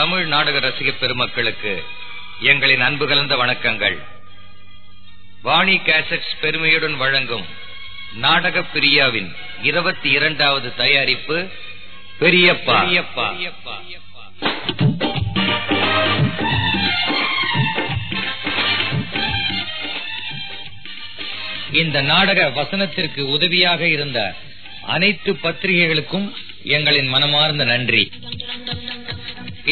தமிழ் நாடக ரசிக பெருமக்களுக்கு எங்களின் அன்பு கலந்த வணக்கங்கள். வாணி கேசட்ஸ் பெருமையுடன் வழங்கும் நாடக பிரியாவின் இருபத்தி இரண்டாவது தயாரிப்பு பெரியப்பா. பெரியப்பா. இந்த நாடக வசனத்திற்கு உதவியாக இருந்த அனைத்து பத்திரிகைகளுக்கும் எங்களின் மனமார்ந்த நன்றி.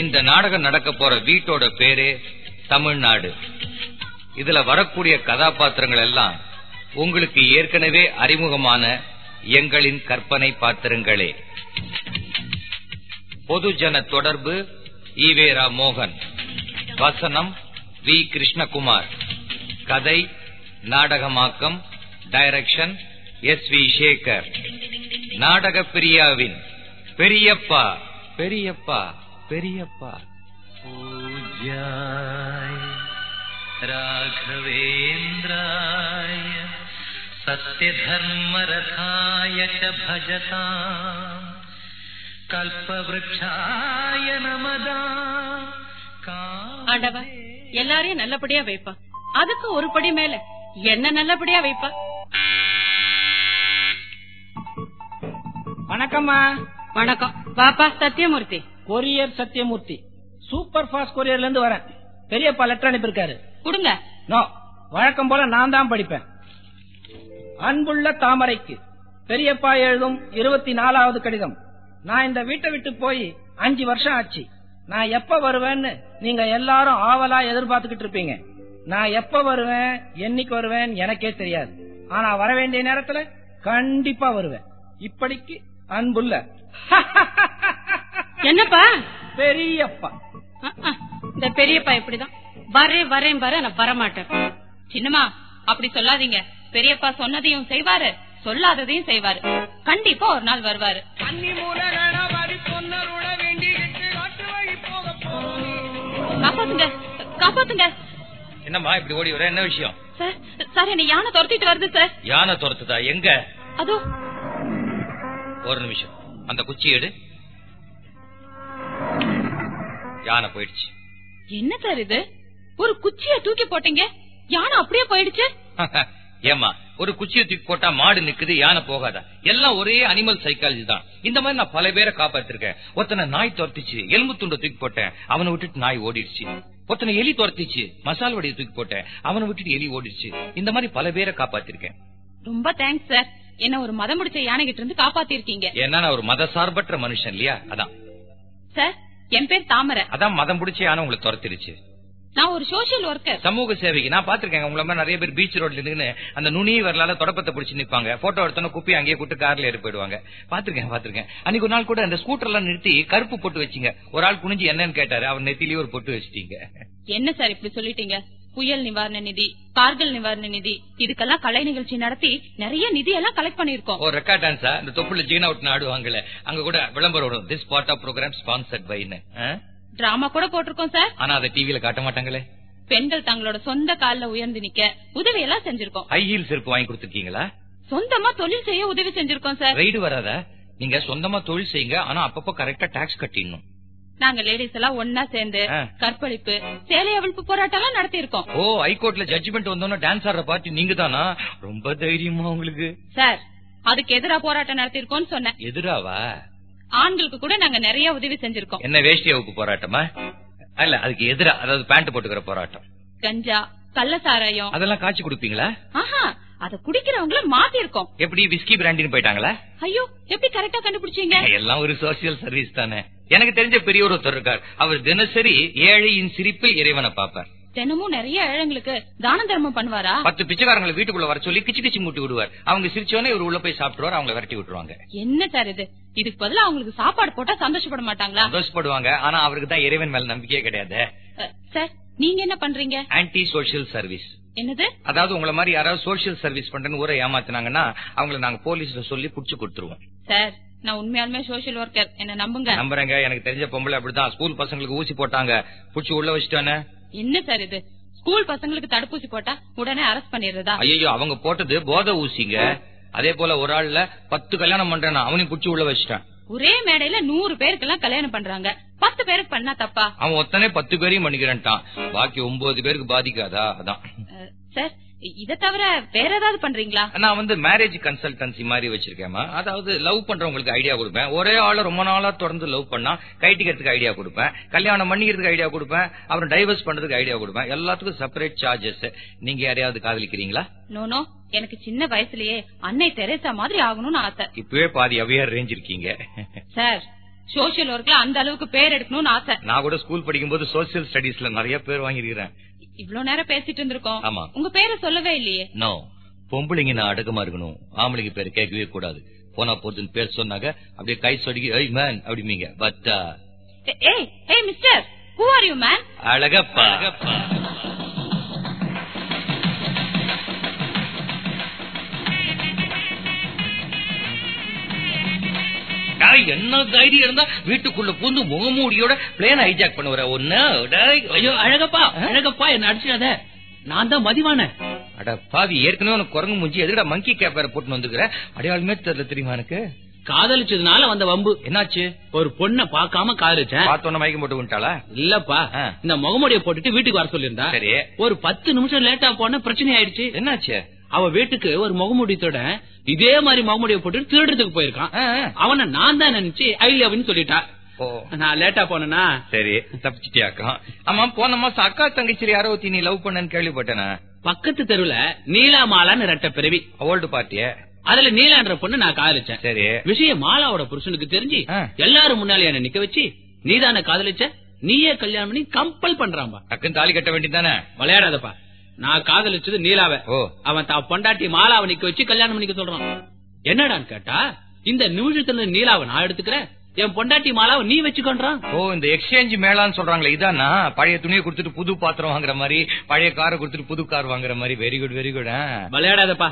இந்த நாடகம் நடக்க போற வீட்டோட பேரு தமிழ்நாடு. இதுல வரக்கூடிய கதாபாத்திரங்கள் எல்லாம் உங்களுக்கு ஏற்கனவே அறிமுகமான எங்களின் கற்பனை பாத்திரங்களே. பொதுஜன தொடர்பு ஈவேரா மோகன் வசனம் வி கிருஷ்ணகுமார். கதை நாடகமாக்கம் டைரக்ஷன் எஸ் வி சேகர். நாடக பிரியாவின் பெரியப்பா பெரியப்பா. பெரியப்பா. பூஜ்யாய ராகவேந்திராய சத்யதர்மரதாய பஜதா கல்பவ்ருக்ஷாய நமதா ஆண்டவா எல்லாரையும் நல்லபடியா வைப்பா அதுக்கு ஒரு படி மேல என்ன நல்லபடியா வைப்பா வணக்கம்மா வணக்கம் பாப்பா Sathyamoorthy courier Sathyamoorthy. Super fast கொரியர்ல இருந்து வரேன். பெரியப்பா லெட்டர் அனுப்பியிருக்காரு. கொடுங்க. நோ வழக்கம் போல நான் தான் படிப்பேன். அன்புள்ள தாமரைக்கு பெரியப்பா எழுதும் இருபத்தி நாலாவது கடிதம். நான் இந்த வீட்டை விட்டு போய் அஞ்சு வருஷம் ஆச்சு. நான் எப்ப வருவேன்னு நீங்க எல்லாரும் ஆவலா எதிர்பார்த்துக்கிட்டு இருப்பீங்க. நான் எப்ப வருவேன் என்னைக்கு வருவேன் எனக்கே தெரியாது. ஆனா வர வேண்டிய நேரத்துல கண்டிப்பா வருவேன். இப்படிக்கு அன்புள்ள. என்னப்பா? பெரியப்பா. இந்த பெரியப்பா இப்படிதான் வரேன் வரேன் வர நான் வரமாட்டேன். சின்னம்மா அப்படி சொல்லாதீங்க. பெரியப்பா சொன்னதையும் செய்வாரு சொல்லாததையும் செய்வாரு. கண்டிப்பா ஒரு நாள் வருவாரு. காப்பாத்துங்க காப்பாத்துங்க. என்னம்மா இப்படி ஓடி வர? என்ன விஷயம்? சார் சார் என்ன யானை துரத்திட்டு வருது சார். யானை துரத்துதா? எங்க? அதோ. ஒரு நிமிஷம். அந்த குச்சி எடு. யானை போயிடுச்சு. என்ன சார் இது? ஒரு குச்சிய தூக்கி போட்டீங்க? யானை அப்படியே போயிடுச்சு? ஏமா ஒரு குச்சியை தூக்கி போட்டா மாடு நிக்குது யானை போகாதா? எல்லாம் ஒரே அனிமல் சைக்காலஜி தான். இந்த மாதிரி நான் பல பேரை காப்பாத்திருக்கேன். ஒருத்தனை நாய் துரத்திச்சு எலும்பு துண்டை தூக்கி போட்டேன் அவனை விட்டுட்டு நாய் ஓடிடுச்சு. ஒருத்தனை எலி துரத்திச்சு மசால் வடியை தூக்கி போட்டேன் அவனை விட்டுட்டு எலி ஓடிடுச்சு. இந்த மாதிரி பல பேரை காப்பாத்திருக்கேன். ரொம்ப தேங்க்ஸ் சார் என்ன ஒரு மதம் முடிச்ச யானை கிட்ட இருந்து காப்பாத்திருக்கீங்க. ஏன்னா நான் ஒரு மத சார்பற்ற மனுஷன் இல்லையா? அதான். சார் என் பேர் தாமரை. அதான் மதம் பிடிச்ச யானை உங்களை துரத்திருச்சு நான் ஒரு சோசியல் ஒர்க்கர் சமூக சேவைக்கு நான் பாத்திருக்கேன் உங்களை மாதிரி நிறைய பேர் பீச் ரோட்ல இருந்து அந்த நுனி வரலால தொடப்பத்தை பிடிச்சு நிப்பாங்க. போட்டோ எடுத்தோன்னு குப்பி அங்கேயே கூட்டு கார்ல ஏறி போயிடுவாங்க. பாத்திருக்கேன் பாத்திருக்கேன் அன்னைக்கு ஒரு நாள் கூட அந்த ஸ்கூட்டர் எல்லாம் நிறுத்தி கருப்பு பொட்டு வச்சீங்க. ஒரு ஆள் குனிஞ்சு என்னன்னு கேட்டாரு. அவர் நெத்திலேயே ஒரு பொட்டு வச்சிட்டீங்க. என்ன சார் இப்படி சொல்லிட்டீங்க? புயல் நிவாரண நிதி கார்கில் நிவாரண நிதி இதுக்கெல்லாம் கலை நிகழ்ச்சி நடத்தி நிறைய நிதி எல்லாம் கலெக்ட் பண்ணிருக்கோம் ஒரு ரெக்கார்ட் டான்ஸா இந்த தொப்புல ஜீன் அவுட் ஆடுவாங்கல்ல அங்க கூட விளம்பரம் வரும் this part of programme sponsored பைன்னு drama கூட போட்டிருக்கோம் சார் ஆனா அதை டிவில காட்ட மாட்டாங்களே. பெண்கள் தங்களோட சொந்த கால்ல உயர்ந்து நிக்க உதவி எல்லாம் செஞ்சிருக்கோம். ஹை ஹீல் செருப்பு வாங்கி கொடுத்துருக்கீங்களா? சொந்தமா தொழில் செய்ய உதவி செஞ்சிருக்கோம் சார் ரைடு வராதா? நீங்க சொந்தமா தொழில் செய்யுங்க ஆனா அப்பப்போ கரெக்டா டாக்ஸ் கட்டிடணும். நாங்க லேடிஸ் எல்லாம் ஒன்னா சேர்ந்து. கற்பழிப்பு சேலை அவிழ்ப்பு போராட்டம் எல்லாம் நடத்தி இருக்கோம் ஓ ஹைகோர்ட்ல ஜட்ஜ்மெண்ட் வந்தோன்னா டான்ஸ் ஆடுற பார்ட்டி நீங்க தானா ரொம்ப தைரியமா உங்களுக்கு. சார் அதுக்கு எதிரா போராட்டம் நடத்தி இருக்கோம்னு சொன்னேன். எதிராவா? ஆண்களுக்கு கூட நாங்க நிறைய உதவி செஞ்சிருக்கோம். என்ன வேஷ்டி வகுப்பு போராட்டமா? இல்ல அதுக்கு எதிரா அதாவது பேண்ட் போட்டுக்கிற போராட்டம். கஞ்சா கள்ள சாராயம் அதெல்லாம் காய்ச்சி கொடுப்பீங்களா? ஆஹா அத குடிக்கிறவங்கள மாத்தி இருக்கோம் எப்படி விஸ்கி பிராண்டின்னு போயிட்டாங்களா? ஐயோ எப்படி கரெக்டா கண்டுபிடிச்சீங்க? எல்லாம் ஒரு சோசியல் சர்வீஸ் தானே. எனக்கு தெரிஞ்ச பெரிய ஒருத்தர் இருக்கார். அவர் தினசரி ஏழையின் சிரிப்பில் இறைவனை பார்ப்பார். தினமும் நிறைய ஏழைங்களுக்கு தான தர்மம் பண்ணுவாரா? பத்து பிச்சைக்காரங்களை வீட்டுக்குள்ள வர சொல்லி கிச்சு கிச்சு மூட்டி விடுவார். அவங்க சிரிச்சோன்னே இவர் உள்ள போய் சாப்பிட்டுருவார் அவங்களை விரட்டி விட்டுருவாங்க. என்ன சார் இது? இதுக்கு பதிலா அவங்களுக்கு சாப்பாடு போட்டா சந்தோஷப்பட மாட்டாங்களா? சந்தோஷப்படுவாங்க. ஆனா அவருக்கு தான் இறைவன் மேல நம்பிக்கையே கிடையாது. சார் நீங்க என்ன பண்றீங்க? ஆன்டி சோசியல் சர்வீஸ் என்னது? அதாவது உங்களை மாதிரி யாராவது சோசியல் சர்வீஸ் பண்றேன்னு ஊரை ஏமாத்தினாங்கன்னா அவங்கள நாங்க போலீஸ்ல சொல்லி புடிச்சு கொடுத்துருவோம். சார் நான் உண்மையாலுமே சோசியல் ஒர்க்கர் என்ன நம்புங்க. நம்புறேங்க. எனக்கு தெரிஞ்ச பொம்பளை அப்படிதான் ஸ்கூல் பசங்களுக்கு ஊசி போட்டாங்க. புடிச்சு உள்ள வச்சுட்டானே என்ன சார் இது? ஸ்கூல் பசங்களுக்கு தடுப்பூசி போட்டா உடனே அரெஸ்ட் பண்ணிடுறதா? ஐயோ அவங்க போட்டது போதை ஊசிங்க. அதே போல ஒரு ஆள்ல பத்து கல்யாணம் பண்றேன் அவனையும் புடிச்சு உள்ள வச்சுட்டேன். ஒரே மேடையில நூறு பேருக்கெல்லாம் கல்யாணம் பண்றாங்க. பத்து பேருக்கு பண்ணா தப்பா? அவன் ஒத்தனே பத்து பேரையும் பண்ணிக்கிறேன்ட்டான். பாக்கி ஒன்பது பேருக்கு பாதிக்காதா? அதான். சார் இத தவிர வேற ஏதாவது பண்றீங்களா? நான் வந்து மேரேஜ் கன்சல்டன்சி மாதிரி வச்சிருக்கேன்மா அதாவது லவ் பண்றவங்களுக்கு ஐடியா கொடுப்பேன். ஒரே ஆள ரொம்ப நாளா தொடர்ந்து லவ் பண்ணா கைட்டிக்கிறதுக்கு ஐடியா கொடுப்பேன். கல்யாணம் பண்ணிக்கிறதுக்கு ஐடியா கொடுப்பேன். அப்புறம் டைவர்ஸ் பண்றதுக்கு ஐடியா கொடுப்பேன். எல்லாத்துக்கும் செப்பரேட் சார்ஜஸ் நீங்க யாரையாவது காதலிக்கிறீங்களா? நோ நோ எனக்கு சின்ன வயசுலயே அன்னை தெரேசா மாதிரி ஆகணும்னு ஆசை. இப்பவே பாதி அவையார் ரேஞ்ச் இருக்கீங்க. சார் சோசியல் ஒர்க்ல அந்த அளவுக்கு பேர் எடுக்கணும்னு ஆசை. நான் கூட ஸ்கூல் படிக்கும்போது சோசியல் ஸ்டடீஸ்ல நிறைய பேர் வாங்கியிருக்கிறேன். இவ்ளோ நேரம் பேசிட்டு இருந்திருக்கோம். ஆமா. உங்க பேரை சொல்லவே இல்லையே. நோ பொம்பளைங்க நான் அடக்கமா இருக்கணும். ஆம்பளைங்க பேர் கேட்கவே கூடாது. போனா போதுன்னு பேர் சொன்னாங்க. அப்படியே கை சொடுக்கி ஏய் மேன் அப்படிமீங்க பட் ஏ- ஏய் ஏய் mister who are you man Alagappa. டேய், என்ன தைரியம் இருந்தா வீட்டுக்குள்ள பூந்து முகமூடியோட பிளேன் ஹைஜாக் பண்ணுவற ஒன்னு ஐயோ அழகப்பா அழகப்பா என்ன அடிச்சிடாத. நான் தான் மதிவான. அட பாவி ஏற்கனவே உனக்கு குரங்கு மூஞ்சி எதுக்குடா மங்கி கேப் வேற போட்டு வந்துக்கிற அடையாளமே தெரியல தெரியுமா எனக்கு? காதலிச்சதுனால வந்த வம்பு. என்னாச்சு? ஒரு பொண்ண பாக்காம காதலிச்சேன். பார்த்தோன்ன மயக்கம் போட்டு விட்டாளா? இல்லப்பா. இந்த முகமுடிய போட்டுட்டு வீட்டுக்கு வர சொல்லியிருந்தா. சரி. ஒரு பத்து நிமிஷம் லேட்டா போன பிரச்சனை ஆயிடுச்சு. என்னாச்சு? அவ வீட்டுக்கு ஒரு முகமுடியத்தோட இதே மாதிரி முகமுடிய போட்டு திருடுறதுக்கு போயிருக்கான். அவனை நான் தான் நினைச்சு ஐ லவ்னு சொல்லிட்டா. நான் லேட்டா போனேனா சரி தப்பிச்சிட்டியாக்கம். ஆமா போன மாசம் அக்கா தங்கச்சி யாரோ ஒருத்தி நீ லவ் பண்ணன்னு கேள்விப்பட்டேனா. பக்கத்து தெருவுல நீலா மாலான்னு ரெட்ட பிறவி. ஓல்டு பார்ட்டிய அதுல நீலான்ற பொண்ணு நான் காதலிச்சேன். சரி. விஷயம் மாலாவோட புருஷனுக்கு தெரிஞ்சு. எல்லாரும் முன்னாலே என்ன நிக்க வச்சு நீதானே காதலிச்ச? நீயே கல்யாணம் பண்ணி கம்பல் பண்றான்பா. டக்குன்னு தாலி கட்ட வேண்டியதானே விளையாடாதப்பா. நான் காதலிச்சது நீலாவ. அவன் தான் பொண்டாட்டி மாலாவை நிக்க வச்சு கல்யாணம் பண்ணிக்க சொல்றான். என்னடான்னு கேட்டா இந்த நிமிஷத்துல நீலாவை நான் எடுத்துக்கிறேன். என் பொண்டாட்டி மாலாவை நீ வச்சுக்கொண்டான் ஓ இந்த எக்ஸ்சேஞ்ச் மேளான்னு சொல்றாங்களே இதானா? பழைய துணியை கொடுத்துட்டு புது பாத்திரம் வாங்குற மாதிரி பழைய காரை கொடுத்துட்டு புது கார் வாங்குற மாதிரி. வெரி குட் வெரி குட் விளையாடாதப்பா.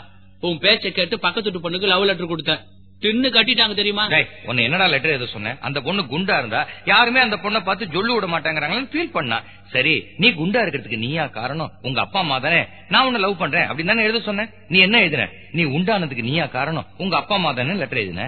உன் பேச்ச கேட்டு பக்கத்து பொண்ணுக்கு லவ் லெட்டர் கொடுத்தேன். தின்னு கட்டிட்டாங்க தெரியுமா? உன்னை என்னடா லெட்டர் எது சொன்னேன் அந்த பொண்ணு குண்டா இருந்தா யாருமே அந்த பொண்ணை பார்த்து ஜொல்லு விட மாட்டாங்கறாங்கன்னு ஃபீல் பண்ணா. சரி நீ குண்டா இருக்கிறதுக்கு நீயா காரணம்? உங்க அப்பா அம்மா தானே. நான் உன்னை லவ் பண்றேன். அப்படின்னு தானே எழுத சொன்னேன் நீ என்ன எழுதுன? நீ உண்டானதுக்கு நீயா காரணம்? உங்க அப்பா அம்மா தானே லெட்டர் எழுதுன.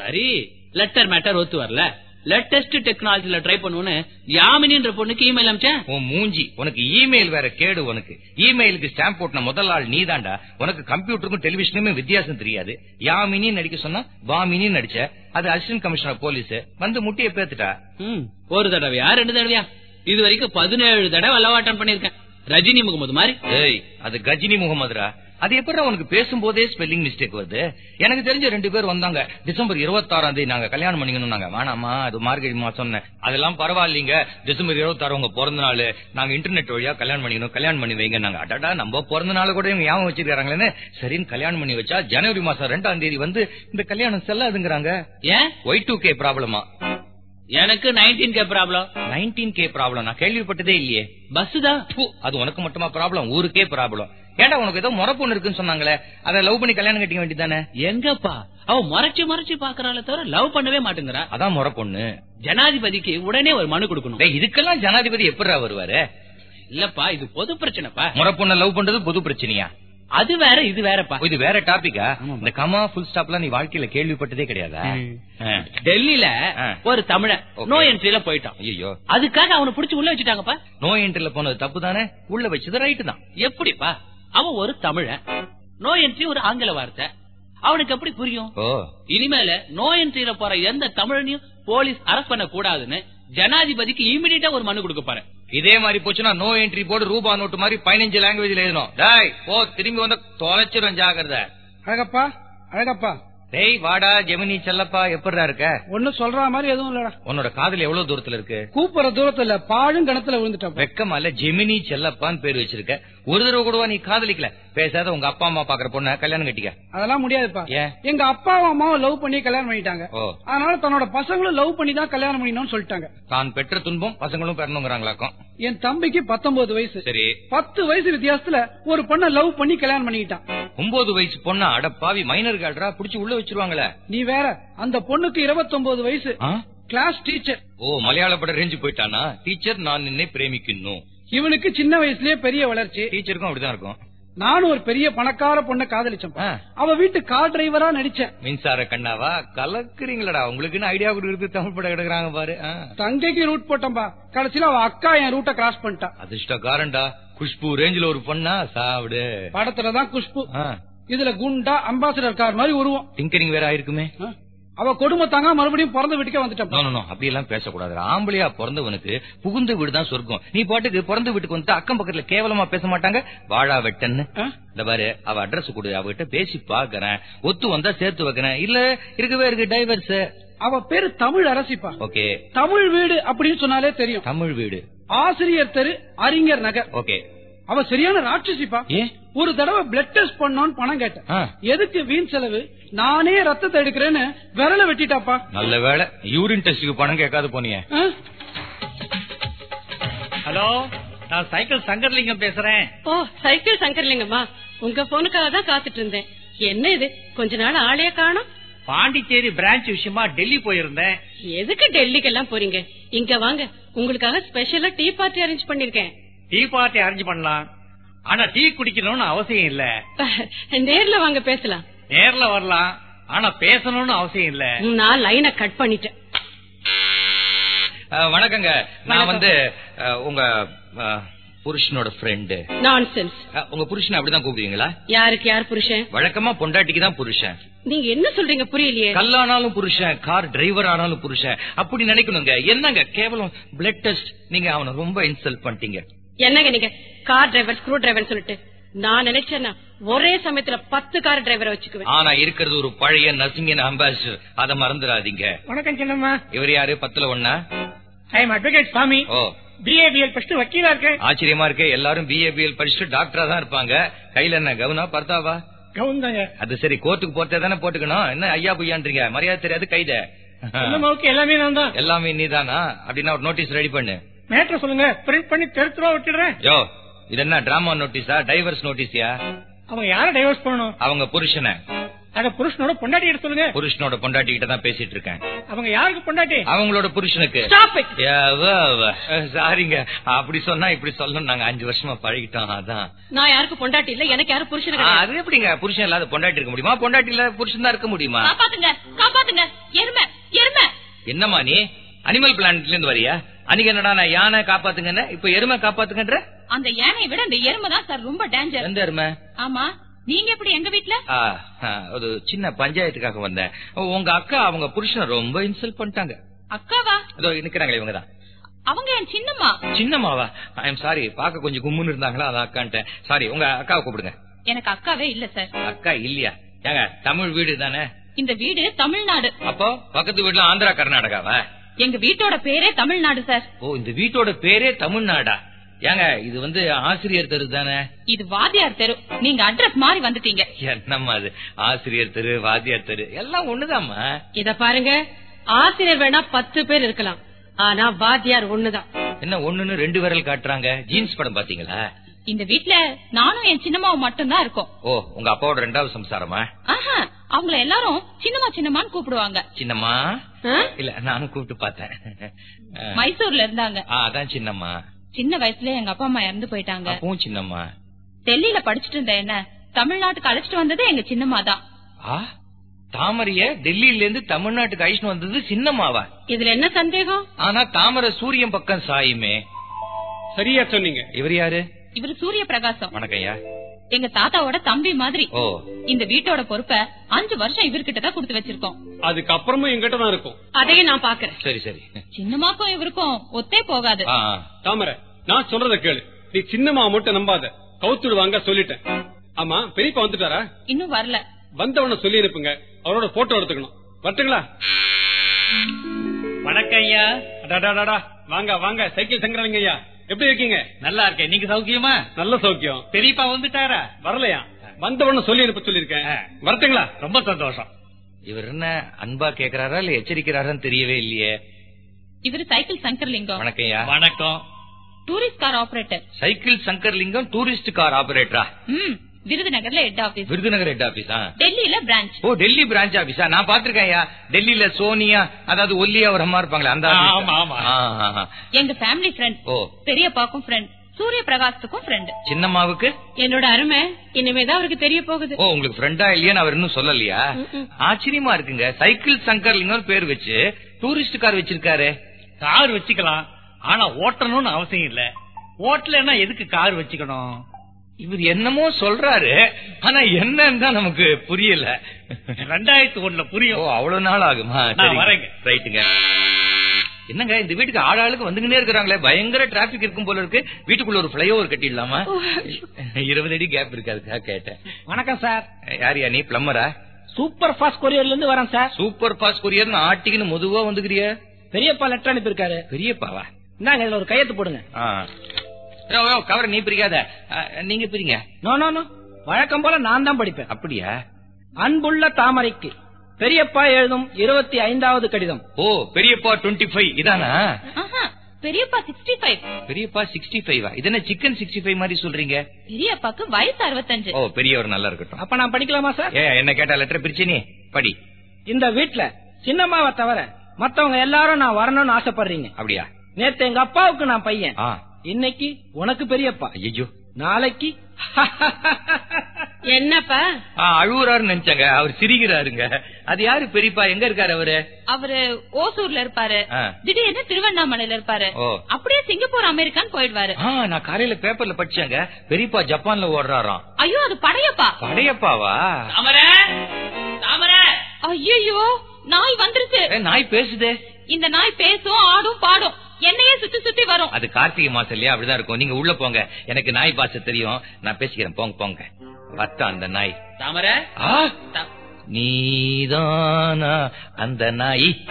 சரி. லெட்டர் மேட்டர் ஒத்து வரல. லேட்டஸ்ட் டெக்னாலஜில ட்ரை பண்ணுவோன்னு யாமினின்ற பொண்ணுக்கு இமெயில் அமிச்சேன் உன் மூஞ்சி. உனக்கு இமெயில் வேற கேடு உனக்கு. இமெயிலுக்கு ஸ்டாம்ப் போட்டின முதல் ஆள் நீதாண்டா. உனக்கு கம்ப்யூட்டருக்கும் டெலிவிஷனுமே வித்தியாசம் தெரியாது. யாமினி நடிக்க சொன்னா வாமினி நடிச்ச. அது அசிஸ்டன்ட் கமிஷனர் போலீஸ் வந்து முட்டிய பேத்துட்டா? ஒரு தடவையா ரெண்டு தடவையா? இது வரைக்கும் பதினேழு தடவை லவாட்டம் பண்ணிருக்கேன் ரஜினி முகமது மாதிரி? ஏய் அது கஜினி முகமதுரா? அது எப்படி உனக்கு பேசும்போதே ஸ்பெல்லிங் மிஸ்டேக் வருது? எனக்கு தெரிஞ்ச ரெண்டு பேர் வந்தாங்க. டிசம்பர் இருபத்தாறாம் தேதி நாங்க கல்யாணம் பண்ணிக்கணும் நாங்க. வேணாமா அது மார்கழி மாசம் அதெல்லாம் பரவாயில்லைங்க. டிசம்பர் இருபத்தாறு உங்க பிறந்த நாள் நாங்க இன்டர்நெட் வழியா கல்யாணம் பண்ணிக்கணும் கல்யாணம் பண்ணி வைங்க நாங்க. அடடா நம்ம பிறந்த நாள் கூட இவங்க ஞாபகம் வச்சிருக்காங்களேன்னு. சரின்னு கல்யாணம் பண்ணி வச்சா ஜனவரி மாசம் ரெண்டாம் தேதி வந்து இந்த கல்யாணம் செல்லாதுங்கிறாங்க. ஏன்? ஒய் டூ கே ப்ராப்ளமா எனக்கு nineteen K problem nineteen K problem நான் கேள்விப்பட்டதே இல்லையே. பஸ் தான்? அது உனக்கு மட்டுமா ப்ராப்ளம் ஊருக்கே ப்ராப்ளம் ஏன்டா உனக்கு ஏதோ முறை பொண்ணு இருக்குன்னு சொன்னாங்களே? அதை லவ் பண்ணி கல்யாணம் கட்டிக்க வேண்டியதானே எங்கப்பா? அவ மறைச்சு மறைச்சு பாக்குறாள தவிர லவ் பண்ணவே மாட்டேங்கிறா. அதான் முறை பொண்ணு ஜனாதிபதிக்கு உடனே ஒரு மனு கொடுக்கணும். இதுக்கெல்லாம் ஜனாதிபதி எப்படிடா வருவாரு? இல்லப்பா இது பொது பிரச்சனைப்பா. முறை பொண்ணை லவ் பண்றது பொது பிரச்சனையா? அது வேற இது வேறப்பா. இது வேற டாபிக்கா. இந்த கமா ஃபுல் ஸ்டாப்லாம் நீ வாழ்க்கையில கேள்விப்பட்டதே கிடையாதா. டெல்லியில. ஒரு தமிழன் Okay. நோ என்ட்ரில போயிட்டான். ஐயோ அதுக்காக அவனை புடிச்சு உள்ள வச்சுட்டாங்கப்பா. நோய் என்ட்ரில போனது தப்பு தானே? உள்ள வச்சது ரைட்டு தான். எப்படிப்பா? அவன் ஒரு தமிழன் நோ என்ட்ரி ஒரு ஆங்கில வார்த்தை. அவனுக்கு எப்படி புரியும்? இனிமேல நோ என்ட்ரியில போற எந்த தமிழனையும் போலீஸ் அரெஸ்ட் பண்ண கூடாதுன்னு ஜனாதிபதிக்கு இமிடியட்டா ஒரு மனு கொடுக்க பாரு இதே மாதிரி போச்சுன்னா நோ என்ட்ரி போர்டு ரூபா நோட்டு மாதிரி பதினஞ்சு லாங்குவேஜ்ல எழுதணும். டேய் போ திரும்பி வந்து தொலைச்சிடும் ஜாகிரத அழகப்பா அழகப்பா. டேய் வாடா ஜெமினி செல்லப்பா எப்படிடா இருக்க? ஒன்னும் சொல்ற மாதிரி எதுவும் இல்லடா. உன்னோட காதல் எவ்வளவு தூரத்துல இருக்கு? கூப்பிடுற தூரத்துல பாழும் கிணத்துல விழுந்துட்டப்பா வெக்கமா இல்ல ஜெமினி செல்லப்பான்னு பேர் வச்சிருக்க. ஒரு தடவை கூடவா நீ காதலிக்கல? பேசாத உங்க அப்பா அம்மா பாக்குற பொண்ண கல்யாணம் கட்டிக்க. அதெல்லாம் முடியாதுப்பா. எங்க அப்பாவும் அம்மாவும் லவ் பண்ணி கல்யாணம் பண்ணிட்டாங்க. அதனால தன்னோட பசங்களும் லவ் பண்ணி தான் கல்யாணம் பண்ணிக்கணும்னு சொல்லிட்டாங்க. தான் பெற்ற துன்பம் பசங்களும் பெறணுங்கிறாங்களாக்கும். என் தம்பிக்கு பத்தொன்பது வயசு. சரி. பத்து வயசு வித்தியாசத்துல ஒரு பொண்ண லவ் பண்ணி கல்யாணம் பண்ணிக்கிட்டான். ஒன்பது வயசு பொண்ணா? அட பாவி மைனர் கால்டா புடிச்சு உள்ள வச்சிருவாங்களே. நீ வேற அந்த பொண்ணுக்கு இருபத்தொன்பது வயசு? கிளாஸ் டீச்சர் ஓ மலையாள பட ரேஞ்சு போயிட்டானா? டீச்சர் நான் நின்னை பிரேமிக்கணும். இவனுக்கு சின்ன வயசுலயே பெரிய வளர்ச்சி. டீச்சருக்கும் அப்படிதான் இருக்கும். நானும் ஒரு பெரிய பணக்கார பொண்ணை காதலிச்சேன். அவ வீட்டு கார் டிரைவரா நடிச்சேன். மின்சார கண்ணாவா? கலக்குறீங்களடா. உங்களுக்குன்னு ஐடியா கொடுக்குறது தமிழ் படம் எடுக்கிறாங்க பாரு. தங்கைக்கு ரூட் போட்டேன்பா. கடைசியில அவ அக்கா என் ரூட்ட கிராஸ் பண்ணிட்டா. அதிர்ஷ்டக்காரன்டா. குஷ்பு ரேஞ்சில ஒரு பொண்ணா? சாப்பிடு படத்துலதான் குஷ்பு. இதுல குண்டா அம்பாசிடர் கார் மாதிரி உருவம். டிங்கரிங் வேற ஆயிருக்குமே. அவ கொடுமை தாங்க மறுபடியும் பிறந்த வீட்டுக்கே நோ, அப்படி எல்லாம் பேசக்கூடாது. ஆம்பளையா பிறந்தவனுக்கு புகுந்த வீடு தான் சொர்க்கம். நீ பாட்டுக்கு பிறந்த வீட்டுக்கு வந்து அக்கம் பக்கத்துல கேவலமா பேச மாட்டாங்க? வாழா வெட்டன்னு? இந்த பாரு அவ அட்ரஸ் கொடு. அவகிட்ட பேசி பாக்குறேன் ஒத்து வந்தா சேர்த்து வைக்கிறேன். இல்ல இருக்கவே இருக்கு டைவர்ஸ் அவ பேரு தமிழ் அரசிப்பா. ஓகே தமிழ் வீடு அப்படின்னு சொன்னாலே தெரியும். தமிழ் வீடு. ஆசிரியர் தெரு அறிஞர் நகர். ஓகே அவ சரியான ராட்சசிப்பா. ஒரு தடவை பிளட் டெஸ்ட் பண்ணோன்னு பணம் கேட்டேன் எதுக்கு வீண் செலவு? நானே ரத்தத்தை எடுக்கிறேன்னு விரல வெட்டிட்டாப்பா. நல்ல வேளை யூரின் டெஸ்டுக்கு பணம் கேட்காது போனியே. ஆ? ஹலோ நான் சைக்கிள் சங்கர்லிங்கம் பேசுறேன். ஓ சைக்கிள் சங்கர்லிங்கம்மா. உங்க போனுக்காக தான் காத்துட்டு இருந்தேன். என்ன இது? கொஞ்ச நாள் ஆளையே காணோம். பாண்டிச்சேரி பிரான்ச் விஷயமா டெல்லி போயிருந்தேன். எதுக்கு டெல்லிக்கு எல்லாம் போறீங்க? இங்க வாங்க. உங்களுக்காக ஸ்பெஷலா டீ பார்ட்டி அரேஞ்ச் பண்ணிருக்கேன். டீ பார்ட்டி அரேஞ்ச் பண்ணலாம். ஆனா டீ குடிக்கணும்னு அவசியம் இல்ல. நேர்ல வாங்க பேசலாம். நேர்ல வரலாம். ஆனா பேசணும்னு அவசியம் இல்ல. நான் லைனை கட் பண்ணிட்டேன். வணக்கங்க. நான் வந்து உங்க புருஷனோட ஃப்ரெண்டு நான்சென்ஸ் உங்க புருஷனை அப்படிதான் கூப்பிடுவீங்களா? யாருக்கு யார் புருஷன்? வழக்கமா பொண்டாட்டிக்கு தான் புருஷன். நீங்க என்ன சொல்றீங்க புரியலையே. கல்லானாலும் புருஷன் கார் டிரைவர் ஆனாலும் புருஷன். அப்படி நினைக்கணுங்க. என்னங்க? கேவலம் பிளட் டெஸ்ட் நீங்க அவனை ரொம்ப இன்சல்ட் பண்ணிட்டீங்க. என்னங்க நீங்க? கார் டிரைவர் ஸ்க்ரூ டிரைவர் சொல்லிட்டு. நான் நினைச்சேன்னா ஒரே சமயத்துல பத்து கார் டிரைவரை வச்சுக்குவேன். ஆனா இருக்கிறது ஒரு பழைய நசிங்கன் அம்பாசிடர் அத மறந்துடாதீங்க. வணக்கம் சின்னம்மா இவர் யாரு? பத்துல ஒண்ணா ஐ எம் அட்வொகேட் சாமி ஓ. பிஏபிஎல் ஃபர்ஸ்ட் வக்கீலா இருக்கேன். ஆச்சரியமா இருக்கு. எல்லாரும் பிஏபிஎல் படிச்சுட்டு டாக்டரா தான் இருப்பாங்க. கையில என்ன கவுனா பர்த்தாவா கவுன் தாங்க அது சரி கோர்ட்டுக்கு போறதே தானே போட்டுக்கணும். என்ன ஐயா பொய்யான்றீங்க? மரியாதை தெரியாது கைத எல்லாமே நான் தான். எல்லாமே நீதானா? அப்படின்னா ஒரு நோட்டீஸ் ரெடி பண்ணு. மேட்ரு சொல்லுங்க. பிரிண்ட் பண்ணி தெருத்துருவா விட்டுடுறேன் யோ இது என்ன டிராமா நோட்டீஸா? டைவர்ஸ் நோட்டீஸியா? அவங்க யார டைவர்ஸ் பண்ணணும்? அவங்க புருஷனை. அத புருஷனோட பொண்டாட்டி சொல்லுங்க. புருஷனோட பொண்டாட்டி கிட்ட தான் பேசிட்டு இருக்கேன். அவங்க யாருக்கு பொண்டாட்டி? அவங்களோட புருஷனுக்கு. சாரிங்க. அப்படி சொன்னா இப்படி சொல்லணும் நாங்க அஞ்சு வருஷமா பழகிட்டோம் அதான். நான் யாருக்கு பொண்டாட்டி இல்ல எனக்கு யாரும் புருஷன் அது எப்படிங்க? புருஷன் இல்லாத பொண்டாட்டி இருக்க முடியுமா? பொண்டாட்டி இல்லாத புருஷன் தான் இருக்க முடியுமா? காப்பாத்துங்க காப்பாத்துங்க. எருமை எருமை. என்னம்மா நீ? அனிமல் பிளானட்ல இருந்து வரியா? அன்னைக்கு என்னடா நான் யானை காப்பாத்துங்கன்னு இப்ப எருமை காப்பாத்துங்கன்ற? அந்த யானையை விட அந்த எருமை தான் சார் ரொம்ப டேஞ்சர் எந்த எருமை? ஆமா. நீங்க எப்படி எங்க வீட்ல? ஒரு சின்ன பஞ்சாயத்துக்காக வந்தேன். உங்க அக்கா அவங்க புருஷனை ரொம்ப இன்சல்ட் பண்ணிட்டாங்க. அக்காவா? அதோ நிக்கிறாங்களே அவங்க என் சின்னம்மா. சின்னம்மாவா? ஐ எம் சாரி பாக்க கொஞ்சம் கும்முன்னு இருந்தாங்களா? அதான் அக்கான்ட்டேன். சாரி உங்க அக்காவை கூப்பிடுங்க. எனக்கு அக்காவே இல்ல சார். அக்கா இல்லையா? ஏங்க தமிழ் வீடு தானே? இந்த வீடு தமிழ்நாடு. அப்போ பக்கத்து வீட்டுல ஆந்திரா கர்நாடகாவா? எங்க வீட்டோட பேரே தமிழ்நாடு சார். ஓ இந்த வீட்டோட பேரே தமிழ்நாடா? ஏங்க இது வந்து ஆசிரியர் தெரு தானே? இது வாத்தியார் தெரு. நீங்க அட்ரஸ் மாறி வந்துட்டீங்க. என்னம்மா அது? ஆசிரியர் தெரு வாத்தியார் தெரு எல்லாம் ஒண்ணுதாம்மா? இத பாருங்க. ஆசிரியர் வேணா பத்து பேர் இருக்கலாம். ஆனா வாத்தியார் ஒண்ணுதான். என்ன ஒண்ணுன்னு ரெண்டு விரல் காட்டுறாங்க? ஜீன்ஸ் படம் பாத்தீங்களா இந்த வீட்ல நானும் என் சின்னம்மாவும் மட்டும்தான் இருக்கோம். ஓ உங்க அப்பாவோட ரெண்டாவது சம்சாரமா? ஆஹா அவங்கள எல்லாரும் சின்னம்மா சின்னம்மான்னு கூப்பிடுவாங்க. சின்னம்மா? இல்ல நானும் கூப்பிட்டு பார்த்தேன். மைசூர்ல இருந்தாங்க. ஆ, அதான் சின்னம்மா. சின்ன வயசுல எங்க அப்பா அம்மா இறந்து போயிட்டாங்க. அப்பவும் சின்னம்மா. டெல்லியில படிச்சுட்டு இருந்த என்ன? தமிழ்நாட்டுக்கு அழைச்சிட்டு வந்தது எங்க சின்னம்மா தான். ஆ? தாமரைய டெல்லியில இருந்து தமிழ்நாட்டுக்கு அழிச்சுட்டு வந்தது சின்னம்மாவா? இதுல என்ன சந்தேகம்? ஆனா தாமரை சூரியன் பக்கம் சாயுமே. சரியா சொன்னீங்க. இவர் யாரு? இவரு சூரிய பிரகாசம் வணக்கம் ஐயா எங்க தாத்தாவோட தம்பி மாதிரி. இந்த வீட்டோட பொறுப்பை அஞ்சு வருஷம் இவர்கிட்ட தான் கொடுத்து வச்சிருக்கோம். அதுக்கப்புறமும் எங்கிட்ட தான் இருக்கும். அதையும் நான் பாக்குறேன் சரி சரி. சின்னமாக்கும் இவருக்கும் ஒத்தே போகாது. தாமரை நான் சொல்றத கேளு. நீ சின்னம்மா மட்டும் நம்பாத. கவுத்துடுவாங்க சொல்லிட்டேன். ஆமா பெரியப்பா வந்துட்டாரா? இன்னும் வரல. வந்தவன சொல்லி அனுப்புங்க. அவரோட போட்டோ எடுத்துக்கணும். வரட்டுங்களா? வணக்கம் ஐயா வாங்க வாங்க. சைக்கிள் சங்கரலிங்க ஐயா எப்படி இருக்கீங்க? நல்லா இருக்கேன். நீங்க சௌக்கியமா? நல்ல சௌக்கியம். பெரியப்பா வந்துட்டாரா? வரலையா? வந்தவன சொல்லி அனுப்ப சொல்லிருக்கேன் வரட்டுங்களா? ரொம்ப சந்தோஷம். இவர் என்ன அன்பா கேக்குறாரா இல்ல எச்சரிக்கிறாரான்னு தெரியவே இல்லையே? இவரு சைக்கிள் சங்கர்லிங்கம் வணக்கம் வணக்கம். Tourist car operator. Cycle Sankaralingam tourist car ஆபரேட்டரா? ம். விருதுநகர்ல ஹெட் ஆபீஸ் விருதுநகர் ஹெட் ஆபீஸா டெல்லியில பிரான்ச் ஓ டெல்லி பிரான்ச் ஆபீஸா நான் பாத்திருக்கேன் டெல்லியில சோனியா அதாவது ஒல்லியா ஒரு அம்மா இருப்பாங்களே அந்த. ஆமா. எங்க ஃபேமிலி ஃப்ரெண்ட் ஓ. பெரியப்பாக்கும் ஃப்ரெண்ட் சூரிய பிரகாசத்துக்கும் ஃப்ரெண்ட் சின்னம்மாவுக்கு? என்னோட அருமை. இனிமேதான் அவருக்கு தெரிய போகுது. ஓ உங்களுக்கு ஃப்ரெண்டா இல்லையான்னு அவர் இன்னும் சொல்லலையா? ஆச்சரியமா இருக்குங்க. சைக்கிள் சங்கர்லிங்கன்னு பேர் வச்சு டூரிஸ்ட் கார் வச்சிருக்காரு. கார் வச்சுக்கலாம். ஆனா ஓட்டணும்னு அவசியம் இல்ல. ஓட்டலன்னா எதுக்கு கார் வச்சுக்கணும்? இவர் என்னமோ சொல்றாரு ஆனா என்னன்னு தான் நமக்கு புரியல. ரெண்டாயிரத்தி ஒண்ணுல ஓ புரியும் அவ்வளவு நாள் ஆகுமா. ரைட்டுங்க. என்னங்க இந்த வீட்டுக்கு ஆளாளுக்கு வந்துகிட்டே இருக்கிறாங்களே. பயங்கர டிராபிக் இருக்கும் போல இருக்கு. வீட்டுக்குள்ள ஒரு பிளைஓவர் கட்டிடலாமா? இருபது அடி கேப் இருக்கு அதுக்காக கேட்டேன். வணக்கம் சார். யாரியா நீ பிளம்பரா சூப்பர் ஃபாஸ்ட் கொரியர்ல இருந்து வரேன் சார். சூப்பர் ஃபாஸ்ட் கொரியர்னு ஆட்டிக்கின்னு முதுவா வந்துக்கிறிய. பெரியப்பா லெட்டர் அனுப்பியிருக்காரு. பெரியப்பாவா? இந்தாங்க இதுல ஒரு கையெழுத்து போடுங்க. கவர நீ பிரிக்காத. நீங்க பிரிங்க. No no no. வழக்கம் போல நான் தான் படிப்பேன். அப்படியா? அன்புள்ள தாமரைக்கு பெரியப்பா எழுதும் இருபத்தி ஐந்தாவது கடிதம். ஓ பெரியப்பா டுவெண்ட்டி ஃபைவ் இதானா பெரியப்பா சிக்ஸ்டி ஃபைவ் பெரியப்பா சிக்ஸ்டி ஃபைவா இது என்ன சிக்கன் சிக்ஸ்டி ஃபைவ் மாதிரி சொல்றீங்க? பெரியப்பாக்கு வயசு அறுபத்தஞ்சு. ஓ பெரியவர் நல்லா இருக்கட்டும். அப்ப நான் படிக்கலாமா சார் ஏ என்ன கேட்டா லெட்டர் பிரிச்சு நீ படி. இந்த வீட்ல சின்னம்மாவை தவிர மத்தவங்க எல்லாரும் நான் வரணும்னு ஆசைப்படுறீங்க. அப்படியா? நேத்து எங்க அப்பாவுக்கு நான் பையன். இன்னைக்கு உனக்கு பெரியப்பா. ஐயோ நாளைக்கு. என்னப்பா? அழுவுறாருன்னு நினைச்சாங்க. அவர் சிரிக்கிறாருங்க. அது யாரு பெரியப்பா? எங்க இருக்காரு அவரு? அவரு ஓசூர்ல இருப்பாரு. திடீர்னு திருவண்ணாமலையில இருப்பாரு. அப்படியே சிங்கப்பூர் அமெரிக்கான்னு போயிடுவாரு. நான் காலையில பேப்பர்ல படிச்சேங்க. பெரியப்பா ஜப்பான்ல ஓடுறாராம். ஐயோ அது படையப்பா. படையப்பாவா? ஐயோ நாய் வந்துருச்சு. நாய் பேசுதே. இந்த நாய் பேசும் ஆடும் பாடும். என்னையே சுத்தி சுத்தி வரும். அது கார்த்திகை மாசம் இல்லையா அப்படிதான் இருக்கும். நீங்க உள்ள போங்க. எனக்கு நாய் பாச தெரியும். நான் பேசிக்கிறேன். போங்க போங்க. வத்தான் அந்த நாய். தாமரை? நீதானா அந்த நாய்?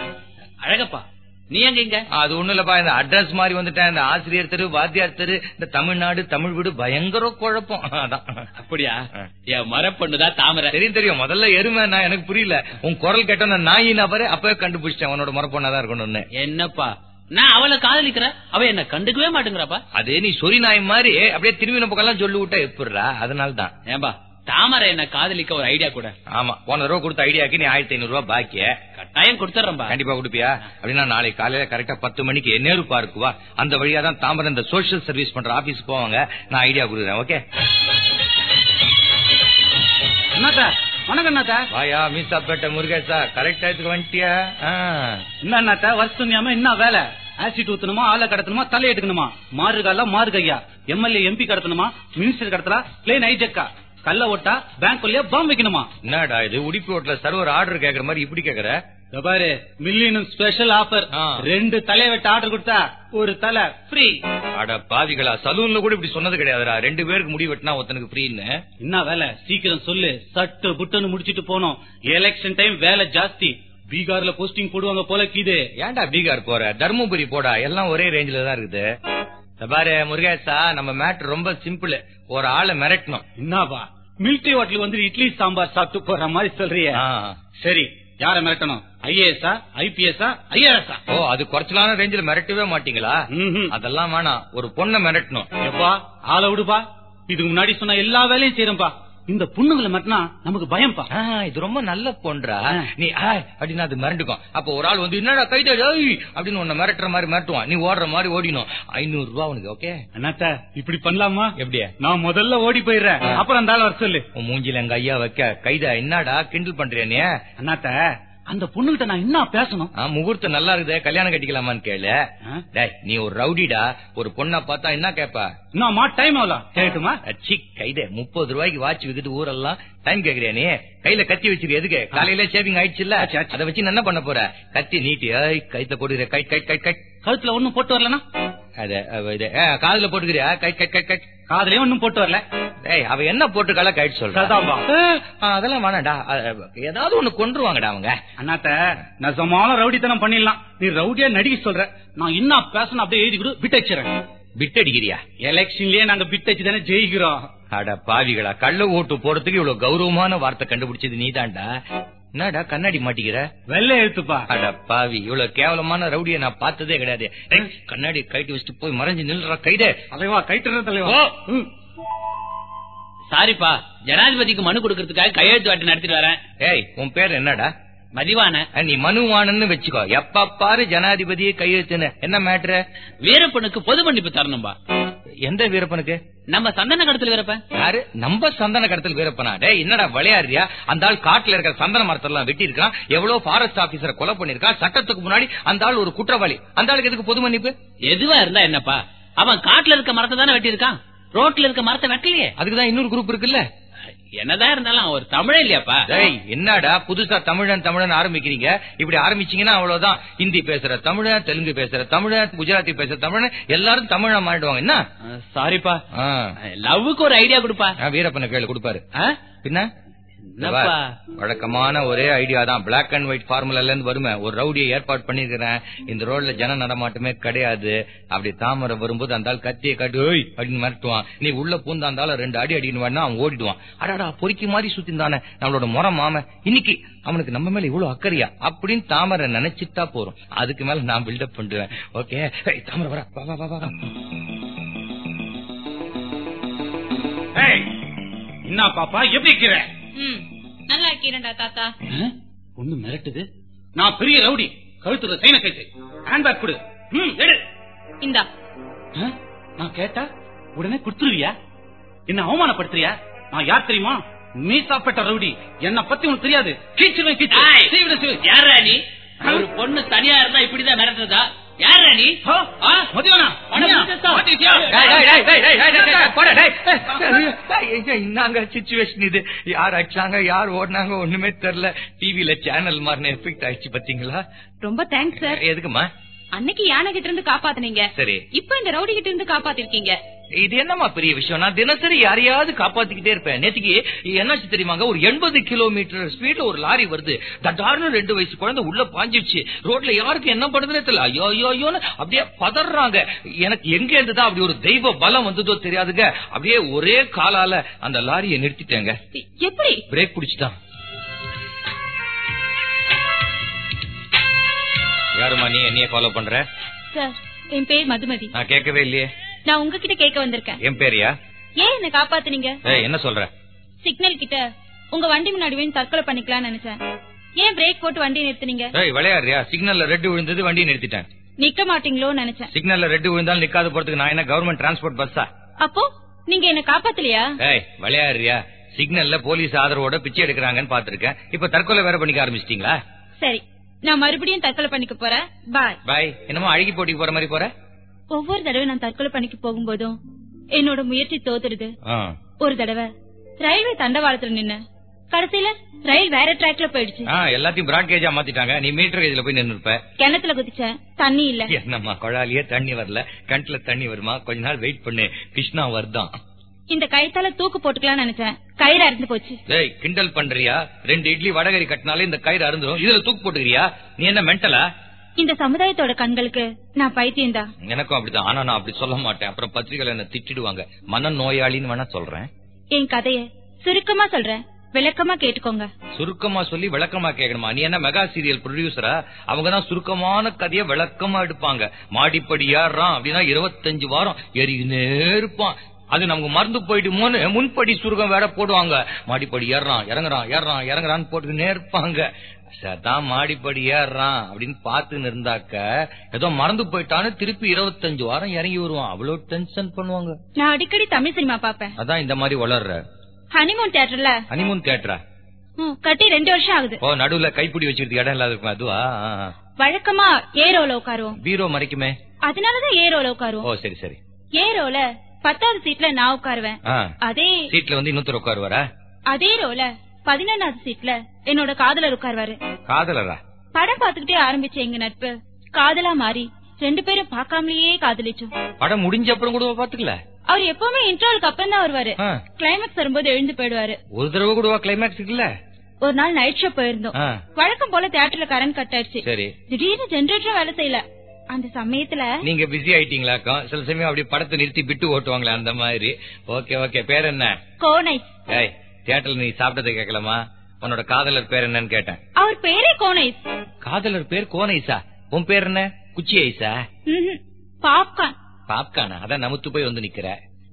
அழகப்பா நீ எங்க இங்க? அது ஒண்ணு இல்லப்பா. இந்த அட்ரஸ் மாதிரி வந்துட்டேன். இந்த ஆசிரியர் தெரு வாத்தியார் தெரு இந்த தமிழ்நாடு தமிழ் வீடு பயங்கர குழப்பம். அதான். அப்படியா? என் மரப்பொண்ணுதான் தாமரை? தெரியும் தெரியும். முதல்ல எருமை நான் எனக்கு புரியல. உன் குரல் கேட்டோம் நாய் நபரு அப்பவே கண்டுபிடிச்சிட்டேன். உன்னோட முறப்பொண்ணாதான் இருக்கணும்னு. என்னப்பா? நான் அவளை காதலிக்கிறேன் அவ என்ன கண்டுக்கவே மாட்டேங்கிறாப்பா? அதே நீ சொறி நாய் மாதிரி அப்படியே திரும்பின பக்கம் சொல்லி விட்டா எப்படிரா அதனாலதான். ஏன்பா தாமரை என்ன காதலிக்க ஒரு ஐடியா கூட. ஆமா போன தடவை கொடுத்த ஐடியாக்கு நீ ஆயிரத்தி ஐநூறு ரூபாய் பாக்கிய. கட்டாயம் கொடுத்துறேன்பா கண்டிப்பா கொடுப்பியா? அப்படின்னா நாளைக்கு காலையில கரெக்டா பத்து மணிக்கு நேரு பார்க்கு வா. அந்த வழியா தான் தாம்பரம் இந்த சோசியல் சர்வீஸ் பண்ற ஆபீஸ் போவாங்க. நான் ஐடியா கொடுக்குறேன் ஓகே வணக்கம் முருகேசா கரெக்ட் டயத்துக்கு வந்துட்டியா? ஆ. என்னத்த வருஷம் என்ன வேலை? ஆசிட் ஊத்தணுமா ஆளை கடத்தணுமா தலை எடுக்கணுமா? மாறுகால மாறுகையா எம்எல்ஏ எம்பி கடத்தணுமா? மினிஸ்டர் கடத்தலாம் பிளேன் ஐஜக்கா கல்ல ஓட்டா பேங்க் பாம் வைக்கணுமா? என்னடா இது? உடிப்பு ரோட்ல சர்வர் ஆர்டர் கேக்குற மாதிரி இப்படி கேக்குற? பாரு மில்லியனும் ஸ்பெஷல் ஆஃபர். ரெண்டு தலை வெட்ட ஆர்டர் கொடுத்தா ஒரு தலை ஃப்ரீ அட பாவிகளா சலூன்ல கூட இப்படி சொன்னது கிடையாதுடா. ரெண்டு பேருக்கு முடி வெட்டினா ஒருத்தனுக்கு ஃப்ரீன்னு என்ன வேலை? சீக்கிரம் சொல்லு. சட்டு புட்டுன்னு முடிச்சிட்டு போனோம். எலெக்ஷன் டைம் வேலை ஜாஸ்தி. பீகார்ல போஸ்டிங் போடுவாங்க போல கீது. ஏன்டா பீகார் போற? தர்மபுரி போடா. எல்லாம் ஒரே ரேஞ்சில தான் இருக்குது. பாரு முருகேசா நம்ம மேட்ரு ரொம்ப சிம்பிள் ஒரு ஆளை மிரட்டணும். என்னவா? மிலிட்டரி ஹோட்டலுக்கு வந்து இட்லி சாம்பார் சாப்பிட்டு போற மாதிரி சொல்றிய. சரி யார மிரட்டணும்? ஐஏஎஸ்ஆ ஐபிஎஸ்ஆ ஐஆர்எஸ்ஆ ஓ அது குறைச்சலான ரேஞ்சில மிரட்டவே மாட்டீங்களா? அதெல்லாம் வேணாம். ஒரு பொண்ணை மிரட்டணும். எப்பா ஆளை விடுப்பா. இதுக்கு முன்னாடி சொன்ன எல்லா வேலையும் செய்யறேன்பா இந்த பொண்ணுங்களை மிரட்டினா நமக்கு பயம்பா. ஆ, இது ரொம்ப நல்ல பொன்றா. நீ அப்படின்னு அது மிரண்டுக்கும். அப்ப ஒரு ஆள் வந்து என்னடா கைது அப்படின்னு உன்னை மிரட்டுற மாதிரி மிரட்டுவான். நீ ஓடுற மாதிரி ஓடிணும் ஐநூறு ரூபா உனக்கு ஓகே? அண்ணாத்த இப்படி பண்ணலாமா? எப்படியா நான் முதல்ல ஓடி போயிடுறேன். அப்புறம் அந்த ஆள் வர சொல்லு. மூஞ்சில எங்க ஐயா வைக்க. கைதா என்னடா கிண்டல் பண்றியா நீ? அண்ணாத்த அந்த பொண்ணுகிட்ட நான் என்ன பேசணும்? முகூர்த்தம் நல்லா இருக்குதே கல்யாணம் கட்டிக்கலாமான்னு கேளு. நீ ஒரு ரவுடிடா ஒரு பொண்ணா பார்த்தா என்ன கேப்பா? இன்னும் டைம் ஆகல கேட்டுமா? கைதே முப்பது ரூபாய்க்கு வாட்ச் விக்குது ஊரெல்லாம். டைம் கேக்குறியா நீ? கையில கத்தி வச்சிருக்க எதுக்கு? காலையில சேவிங் ஆயிடுச்சுல்ல. அதை வச்சு நான் என்ன பண்ண போற? கத்தி நீட்டி ஏய் கைத்த போடுற கை கை கை கை. கழுத்துல ஒண்ணும் போட்டு வரலனா? அத காதுல போட்டுக்கிறியா? கை கை கை கை. காதுலயும் ஒண்ணும் போட்டு வரல. ஏய் அவ என்ன போட்டுக்கால கைட்டு சொல்றா. அதான்பா. ஏ, ஆ, அதெல்லாம் வேணாடா ஏதாவது ஒண்ணு கொண்டுருவாங்கடா அவங்க. அண்ணாத்த நசமான ரவுடித்தனம் பண்ணிடலாம். நீ ரவுடியா நடிக்க சொல்ற. நான் என்ன பேசணும் அப்படியே எழுதி கொடு பிட் அடிச்சிடறேன் பிட் அடிக்கிறியா? எலெக்ஷன்லயே நாங்க பிட் அடிச்சு தானே ஜெயிக்கிறோம். அட பாவிகளா கள்ள ஓட்டு போறதுக்கு இவ்வளவு கௌரவமான வார்த்தை கண்டுபிடிச்சது நீதான்டா. என்னடா கண்ணாடி மாட்டிக்கிற? வெள்ளை எழுத்துப்பா. அட பாவி இவ்வளவு கேவலமான ரவுடிய நான் பார்த்ததே கிடையாது. கண்ணாடி கைட்டு வச்சுட்டு போய் மறைஞ்சு நில்ற கைதே. தலைவா கைட்டுற தலைவா. சாரிப்பா ஜனாதிபதிக்கு மனு கொடுக்கறதுக்காக கையெழுத்து வாட்டி நடத்திட்டு வரேன். ஏய் உன் பேர் என்னடா? மதிவான. நீ மனுவானன்னு வச்சுக்கோ. எப்ப பாரு ஜனாதிபதியை கையெழுத்துன்னு. என்ன மேட்ரு? வீரப்பனுக்கு பொது மன்னிப்பு தரணும்பா. எந்த வீரப்பனுக்கு? நம்ம சந்தன கடத்தல் வீரப்ப. யாரு? நம்ம சந்தன கடத்தல் வீரப்பனா? டேய் என்னடா விளையாடுறியா? அந்த ஆள் காட்டுல இருக்கிற சந்தன மரத்தெல்லாம் வெட்டி இருக்கான் எவ்வளவு ஃபாரஸ்ட் ஆபீசரை கொலை பண்ணிருக்கான் சட்டத்துக்கு முன்னாடி அந்த ஆள் ஒரு குற்றவாளி. அந்த ஆளுக்கு எதுக்கு பொது மன்னிப்பு? எதுவா இருந்தா என்னப்பா? அவன் காட்டுல இருக்க மரத்தை தானே வெட்டியிருக்கான். ரோட்ல இருக்க மரத்தை வெட்டலையே. அதுக்குதான் இன்னொரு குரூப் இருக்குல்ல. என்னதான் இருந்தாலும் ஒரு தமிழே இல்லையாப்பா? என்னடா புதுசா தமிழன் தமிழன் ஆரம்பிக்கிறீங்க? இப்படி ஆரம்பிச்சீங்கன்னா அவ்வளவுதான். ஹிந்தி பேசுற தமிழன் தெலுங்கு பேசுற தமிழன் குஜராத்தி பேசுற தமிழன் எல்லாரும் தமிழா மாறிடுவாங்க. என்ன? சாரிப்பா. லவ்வுக்கு ஒரு ஐடியா கொடுப்பா. வீரப்பன கேளு கொடுப்பாரு? பின்ன? வழக்கமான ஒரே ஐடியா தான். பிளாக் அண்ட் ஒயிட் ஃபார்முலால இருந்து வருமே. ஒரு ரவுடியை ஏற்பாடு பண்ணிருக்கிறேன் இந்த ரோட்ல ஜன நடமாட்டமே கிடையாது. அப்படி தாமரை வரும்போது அந்த கத்தியை காட்டு அப்படின்னு மிரட்டுவான். நீ உள்ள பூந்தா இருந்தாலும் ரெண்டு அடி அடின்னு வேணா அவன் ஓடிடுவான். அடாடா பொறுக்கி மாதிரி சுத்திந்தானே நம்மளோட முறை மாம. இன்னைக்கு அவனுக்கு நம்ம மேல இவ்வளவு அக்கறையா? அப்படின்னு தாமரை நினைச்சிட்டா போறோம் அதுக்கு மேல நான் பில்டப் பண்ணுவேன் ஓகே தாமரை வர வா வா வா வா. வா. என்ன பாப்பா? எப்படி இருக்கிற? நல்லா இருக்கீரண்டா தாத்தா. ஒண்ணு மிரட்டுது. நான் பெரிய ரவுடி. கழுத்துல சைன கைத்து ஹேண்ட்பேக் கொடு. ம், எடு. இந்தா? நான் கேட்டா உடனே குடுத்துருவியா? என்ன அவமானப்படுத்துறியா? நான் யார் தெரியுமா? மீசாப்பட்ட ரவுடி. என்ன பத்தி உனக்கு தெரியாது. கீச்சு. யாரா நீ? ஒரு பொண்ணு தனியா இருந்தா இப்படிதான் மிரட்டுறதா? யாரா நீ சிச்சுவேஷன் இது யார் அடிச்சாங்க யார் ஓடினாங்க ஒண்ணுமே தெரியல டிவில சேனல் மாறின எஃபெக்ட் ஆயிடுச்சு பாத்தீங்களா ரொம்ப தேங்க்ஸ் சார் எதுக்குமா அன்னைக்கு யானை கிட்ட இருந்து காப்பாத்துனீங்க சரி இப்ப இந்த ரவுடி கிட்ட இருந்து காப்பாத்திருக்கீங்க இது என்னமா பெரிய விஷயம்? நான் தினசரி யாரையாவது காப்பாத்திக்கிட்டே இருப்பேன். நேத்துக்கு என்னாச்சு தெரியுமாங்க? ஒரு எண்பது கிலோமீட்டர் ஸ்பீட்ல ஒரு லாரி வருது. தட்டார்னு ரெண்டு வயசு குழந்தை உள்ள பாஞ்சிருச்சு. ரோட்ல யாருக்கு என்ன பண்றதுனே தெரியல. ஐயோ ஐயோ ஐயோன்னு அப்படியே பதறாங்க. எனக்கு எங்க இருந்துதான் அப்படி ஒரு தெய்வ பலம் வந்ததோ தெரியாதுங்க. அப்படியே ஒரே காலால அந்த லாரியை நிறுத்திட்டேங்க. எப்படி? பிரேக் பிடிச்சிட்டான். யாருமா நீ என்னைய ஃபாலோ பண்ற? சார் என் பேர் மதுமதி. நான் கேட்கவே இல்லையே. நான் உங்ககிட்ட கேட்க வந்திருக்கேன். என் பேரியா? ஏன் என்ன காப்பாத்துனீங்க? என்ன சொல்ற? சிக்னல் கிட்ட உங்க வண்டி முன்னாடி வந்து தற்கொலை பண்ணிக்கலாம்னு நினைச்சேன். ஏன் பிரேக் போட்டு வண்டி நிறுத்துனீங்க? விளையாடுறியா? சிக்னல்ல ரெட் விழுந்தது வண்டி நிறுத்திட்டேன். நிக்க மாட்டீங்களோன்னு நினைச்சேன். சிக்னல்ல ரெட் விழுந்தாலும் நிக்காத போறதுக்கு நான் என்ன கவர்மெண்ட் டிரான்ஸ்போர்ட் பஸ்ஸா அப்போ நீங்க என்ன காப்பாத்தலையா? ஏய் விளையாடுறியா? சிக்னல்ல போலீஸ் ஆதரவோட பிச்சை எடுக்கிறாங்கன்னு பாத்திருக்கேன் இப்ப தற்கொலை வேற பண்ணிக்க ஆரம்பிச்சிட்டீங்களா? சரி நான் மறுபடியும் தற்கொலை பண்ணிக்க போறேன். பாய் பாய் என்னமோ அழகி போட்டிக்கு போற மாதிரி போற? ஒவ்வொரு தடவை நான் தற்கொலை பண்ணிக்க போகும்போதும் என்னோட முயற்சி தோத்துடுது. ஒரு தடவை ரயில்வே தண்டவாளத்துல நின்னு. கடைசியில ரயில் வேற ட்ராக்ல போயிடுச்சு. எல்லாத்தையும் பிராட் கேஜா மாத்திட்டாங்க. நீ மீட்டர் கேஜ்ல போய் நின்னு இருப்ப கிணத்துல குதிச்சேன் தண்ணி இல்ல. என்னம்மா குழாலியே தண்ணி வரல. கிணத்துல தண்ணி வருமா? கொஞ்ச நாள் வெயிட் பண்ணு. கிருஷ்ணா வருதான். இந்த கயித்தால தூக்கு போட்டுக்கலாம்னு நினைச்சேன். கயிறு அறுந்து போச்சு. டேய் கிண்டல் பண்றியா? ரெண்டு இட்லி வடகரி கட்டினாலே இந்த கயிறு அருந்துரும் இதுல தூக்கு போட்டுக்கிறியா? நீ என்ன மென்டலா இந்த சமுதாயத்தோட கண்களுக்கு நான் பைத்தியம்தான் எனக்கும் அப்படிதான். ஆனா நான் அப்படி சொல்ல மாட்டேன். அப்புறம் பத்திரிகையில என்ன திட்டிடுவாங்க. மன நோயாளின்னு வேணா சொல்றேன். என் கதைய சுருக்கமா சொல்றேன். விளக்கமா கேட்டுக்கோங்க. சுருக்கமா சொல்லி விளக்கமா கேட்கணுமா? நீ என்ன மெகா சீரியல் ப்ரொடியூசரா அவங்க தான் சுருக்கமான கதையை விளக்கமா எடுப்பாங்க. மாடிப்படி ஏறான் அப்படின்னா இருபத்தஞ்சு வாரம் ஏறிக்கினே இருப்பான். அது நமக்கு மறந்து போயிடுமோன்னு முன்படி சுருக்கம் வேற போடுவாங்க. மாடிப்படி ஏறான் இறங்குறான் ஏறான் இறங்குறான்னு போட்டுக்கினே இருப்பாங்க. சதான் மாடிப்படி ஏறான் அப்படின்னு பாத்துன்னு இருந்தாக்க ஏதோ மறந்து போயிட்டான்னு திருப்பி இருபத்தஞ்சு வாரம் இறங்கி வருவான். அவ்வளவு டென்ஷன் பண்ணுவாங்க. நான் அடிக்கடி தமிழ் சினிமா பாப்பேன் அதான் இந்த மாதிரி வளர்ற. ஹனிமூன் தியேட்டர்ல ஹனிமூன் தேட்டரா ம், கட்டி ரெண்டு வருஷம் ஆகுது. ஓ நடுவுல கைப்பிடி வச்சிருக்க இடம் இல்லாத இருக்கும் அதுவா. வழக்கமா ஏரோல உட்காருவோம். பீரோ மறைக்குமே? அதனாலதான் ஏரோல ஓ உட்காருவோம். சரி சரி. ஏரோல பத்தாவது சீட்ல நான் உட்காருவேன். அதே சீட்ல வந்து இன்னொருத்தர் உட்காருவாரா? அதே ரோல பதினொன்னாவது சீட்ல என்னோட காதலர் உட்காருவாரு. காதலரா? படம் பாத்துக்கிட்டே ஆரம்பிச்ச எங்க நட்பு காதலா மாறி ரெண்டு பேரும் பார்க்காமலேயே காதலிச்சோம். படம் முடிஞ்ச அப்புறம் கூட பாத்துக்கல அவர் எப்பவுமே இன்டர்வலுக்கு அப்புறம் தான் வருவாரு. கிளைமேக்ஸ் வரும்போது எழுந்து போயிடுவாரு. ஒரு தடவை கூடவா கிளைமேக்ஸ் இருக்குல்ல? ஒரு நாள் நைட் ஷோ போயிருந்தோம். வழக்கம் போல தியேட்டர்ல கரண்ட் கட் ஆயிடுச்சு. திடீர்னு ஜெனரேட்டரும் வேலை செய்யல. அந்த சமயத்துல நீங்க பிஸி ஆயிட்டீங்களாக்கும் சில சமயம் அப்படியே படத்தை நிறுத்தி விட்டு ஓட்டுவாங்களே அந்த மாதிரி. ஓகே ஓகே பேர் என்ன? ஏய் தியேட்டர்ல நீ சாப்பிட்டதை கேட்கலாமா உன்னோட காதலர் பேர் என்னன்னு கேட்டேன். அவர் பேரே கோனைஸ். காதலர் பேர் கோனைசா உன் பேர் என்ன? குச்சி ஐசா பாப்கார்ன் பாப்கானா. அதான் நமுத்து போய் வந்து நிக்கிற.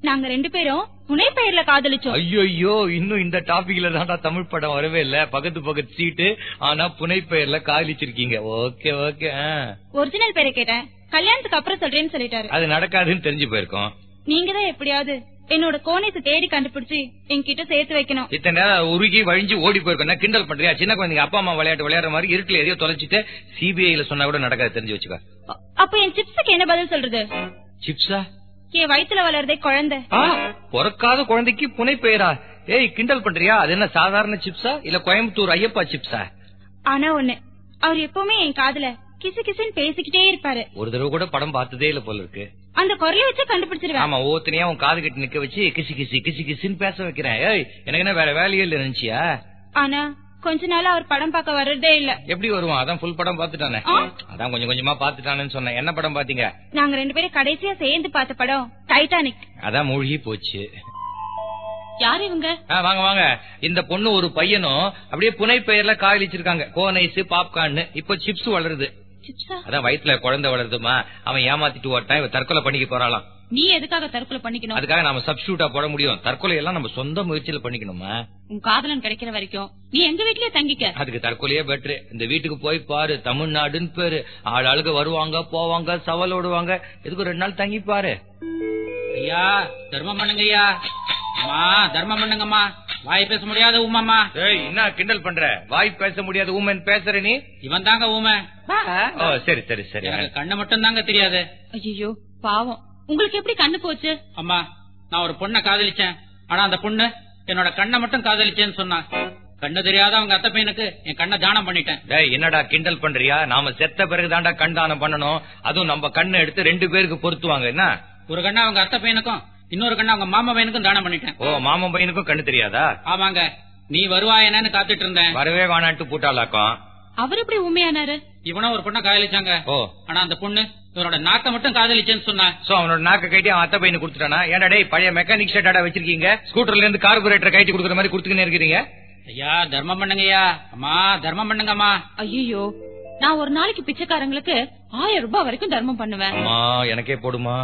நாங்க ரெண்டு பேரும் புனை பெயர்ல காதலிச்சோம். ஐயோ இன்னும் இந்த டாபிக்ல தான்டா தமிழ் படம் வரவே இல்ல. பக்கத்து பக்கத்து சீட்டு ஆனா புனை பெயர்ல காதலிச்சிருக்கீங்க. ஓகே ஓகே ஒரிஜினல் பேரை கேட்டேன். கல்யாணத்துக்கு அப்புறம் சொல்றேன்னு சொல்லிட்டாரு. அது நடக்காதுன்னு தெரிஞ்சு போயிருக்கோம். நீங்க தான் எப்படியாவது என்னோட கோணத்தை தேடி கண்டுபிடிச்சு என்கிட்ட சேர்த்து வைக்கணும். இத்தனை நேரம் உருகி வழிஞ்சு ஓடி போயிருக்கோம் கிண்டல் பண்றியா? சின்ன குழந்தைங்க அப்பா அம்மா விளையாட்டு விளையாடுற மாதிரி இருட்டுல எதையோ தொலைச்சிட்டு சிபிஐல சொன்னா கூட நடக்காது தெரிஞ்சு வச்சுக்க. அப்ப என் சிப்ஸுக்கு என்ன பதில் சொல்றது? சிப்ஸா? என் வயித்துல வளர்றதே குழந்தை. பிறக்காத குழந்தைக்கு புனை பெயரா? ஏய் கிண்டல் பண்றியா? அது என்ன சாதாரண சிப்ஸா? இல்ல கோயம்புத்தூர் ஐயப்பா சிப்ஸா? ஆனா ஒண்ணு அவர் எப்பவுமே என் காதுல கிசு கிசுன்னு பேசிக்கிட்டே இருப்பாரு. ஒரு தடவை கூட படம் பார்த்ததே இல்ல போல இருக்கு. அந்த குரலை வச்சு கண்டுபிடிச்சிருவேன். ஆமா ஒவ்வொருத்தனையா உன் காது கட்டி நிக்க வச்சு கிசி கிசி கிசி கிசின்னு பேச வைக்கிறேன். ஏய் எனக்கு என்ன வேற வேலையே இல்ல நினைச்சியா? ஆனா கொஞ்ச நாள் அவர் படம் பார்க்க வர்றதே இல்ல. எப்படி வருவான்? அதான் ஃபுல் படம் பாத்துட்டானே? அதான் கொஞ்சம் கொஞ்சமா பாத்துட்டானேன்னு சொன்னேன். என்ன படம் பாத்தீங்க நாங்க ரெண்டு பேரும் கடைசியா சேர்ந்து பார்த்த படம் டைட்டானிக். அதான் மூழ்கி போச்சு. யார் இவங்க? வாங்க வாங்க. இந்த பொண்ணு ஒரு பையனும் அப்படியே புனை பெயர்ல காதலிச்சிருக்காங்க கோனைஸ் பாப்கார்ன் இப்போ சிப்ஸ் வளருது. அதான் வயித்துல குழந்தை வளருதுமா அவன் ஏமாத்திட்டு ஓட்டான் இவ தற்கொலை பண்ணிக்க போறாளாம். நீ எதுக்காக தற்கொலை பண்ணிக்கணும்? அதுக்காக நாம சப்ஸ்டியூட்டா போட முடியும். தற்கொலை எல்லாம் நம்ம சொந்த முயற்சியில பண்ணிக்கணுமா? உன் காதலன் கிடைக்கிற வரைக்கும் நீ எங்க வீட்லயே தங்கிக்க. அதுக்கு தற்கொலையே பெட்ரு இந்த வீட்டுக்கு போய் பாரு தமிழ்நாடுன்னு பேரு. ஆள் ஆளுக வருவாங்க போவாங்க சவால் ஓடுவாங்க. எதுக்கு ரெண்டு நாள் தங்கி பாரு ஐயா தர்மம் பண்ணுங்க ஐயா அம்மா தர்மம் பண்ணுங்கம்மா. வாய் பேச முடியாத உமாம்மா ஏய் என்ன கிண்டல் பண்ற? வாய் பேச முடியாது ஊமன் பேசுற நீ? இவன் தாங்க ஊமை ஓ சரி சரி கண்ணு மட்டும் தாங்க தெரியாது. ஐயோ பாவம். உங்களுக்கு எப்படி கண்ணு போச்சு? அம்மா நான் ஒரு பொண்ணை காதலிச்சேன். ஆனா அந்த பொண்ணு என்னோட கண்ணை மட்டும் காதலிச்சேன்னு சொன்னா. கண்ணு தெரியாத அவங்க அத்தை பையனுக்கு என் கண்ணை தானம் பண்ணிட்டேன். டேய் என்னடா கிண்டல் பண்றியா? நாம செத்த பிறகு தாண்டா கண் தானம் பண்ணணும். அதுவும் நம்ம கண்ணை எடுத்து ரெண்டு பேருக்கு பொருத்துவாங்க என்ன? ஒரு கண்ணை அவங்க அத்தை பையனுக்கும் இன்னொரு கண்ணை அவங்க மாமா பையனுக்கும் தானம் பண்ணிட்டேன். ஓ மாமன் பையனுக்கும் கண்ணு தெரியாதா? ஆமாங்க. நீ வருவா என்னன்னு காத்துட்டு இருந்தேன். வரவே வேணான்ட்டு பூட்டாளாக்கம் அவர் எப்படி உண்மையானாரு? இவனும் ஒரு பொண்ணை காதலிச்சாங்க. ஓ. ஆனா அந்த பொண்ணு இவனோட நாக்க மட்டும் காதலிச்சேன்னு சொன்னா. சோ அவனோட நாக்க கைட்டி அவன் அத்தை பையனு கொடுத்துட்டானா? ஏன்டா டேய் பழைய மெக்கானிக் ஷெட்டாடா வச்சிருக்கீங்க? ஸ்கூட்டர்ல இருந்து கார்பரேட்டர் கைட்டி கொடுக்குற மாதிரி கொடுத்துக்கினே இருக்கிறீங்க? ஐயா தர்மம் பண்ணுங்கய்யா. அம்மா தர்மம் பண்ணுங்கம்மா. ஐயோ நான் ஒரு நாளைக்கு பிச்சைக்காரங்களுக்கு ஆயிரம் ரூபாய் வரைக்கும் தர்மம் பண்ணுவேன். அம்மா எனக்கே போடுமா?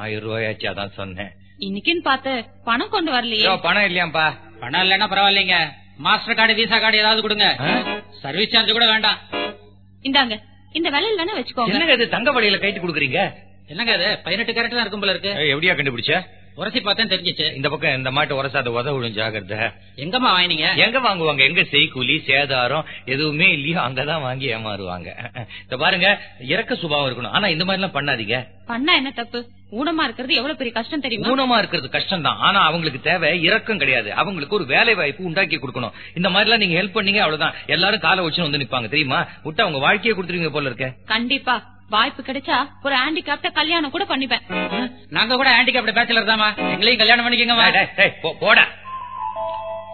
ஆயிரம் ரூபாயாச்சு அதான் சொன்னேன். இன்னைக்குன்னு பார்த்து பணம் கொண்டு வரலையே. பணம் இல்லையாப்பா பணம் இல்லைன்னா பரவாயில்லைங்க. மாஸ்டர் கார்டு விசா கார்டு ஏதாவது கொடுங்க. சர்வீஸ் சார்ஜ் கூட வேண்டாம். இந்தாங்க. இந்த விலையில தானே வச்சுக்கோங்க. என்னங்க இது தங்க வழியில கைட்டு கொடுக்குறீங்க? என்னங்க அது பதினெட்டு கேரட் தான் இருக்கும் போல இருக்கு. எப்படியா கண்டுபிடிச்ச? உரசி பார்த்தேன் தெரிஞ்சிச்சு. இந்த பக்கம் இந்த மாட்டு உரசாத உத விடும் ஜாகிரதை. எங்கம்மா வாங்கினீங்க? எங்க வாங்குவாங்க? எங்க செய்கூலி சேதாரம் எதுவுமே இல்லையோ அங்கதான் வாங்கி ஏமாறுவாங்க. இந்த பாருங்க இறக்க சுபாவம் இருக்கணும். ஆனா இந்த மாதிரி எல்லாம் பண்ணாதீங்க. பண்ணா என்ன தப்பு? ஊனமா இருக்கிறது எவ்வளவு பெரிய கஷ்டம் தெரியுமா? ஊனமா இருக்கிறது கஷ்டம் தான் ஆனா அவங்களுக்கு தேவை இறக்கம் கிடையாது. அவங்களுக்கு ஒரு வேலை வாய்ப்பு உண்டாக்கி கொடுக்கணும். இந்த மாதிரி எல்லாம் நீங்க ஹெல்ப் பண்ணீங்க அவ்வளவுதான். எல்லாரும் காலை வச்சு வந்து நிப்பாங்க. தெரியுமா? விட்டு அவங்க வாழ்க்கையை கொடுத்துருவீங்க போல இருக்க. கண்டிப்பா. வாய்ப்பு கிடைச்சா ஒரு ஹேண்டிகாப்ட கல்யாணம் கூட பண்ணிப்பேன். நாங்க கூட ஹேண்டிகேப்ட் பேச்சுலர் தாமா எங்களையும் கல்யாணம் பண்ணிக்கங்கம்மா. டேய், டேய், டேய், போ- போடா.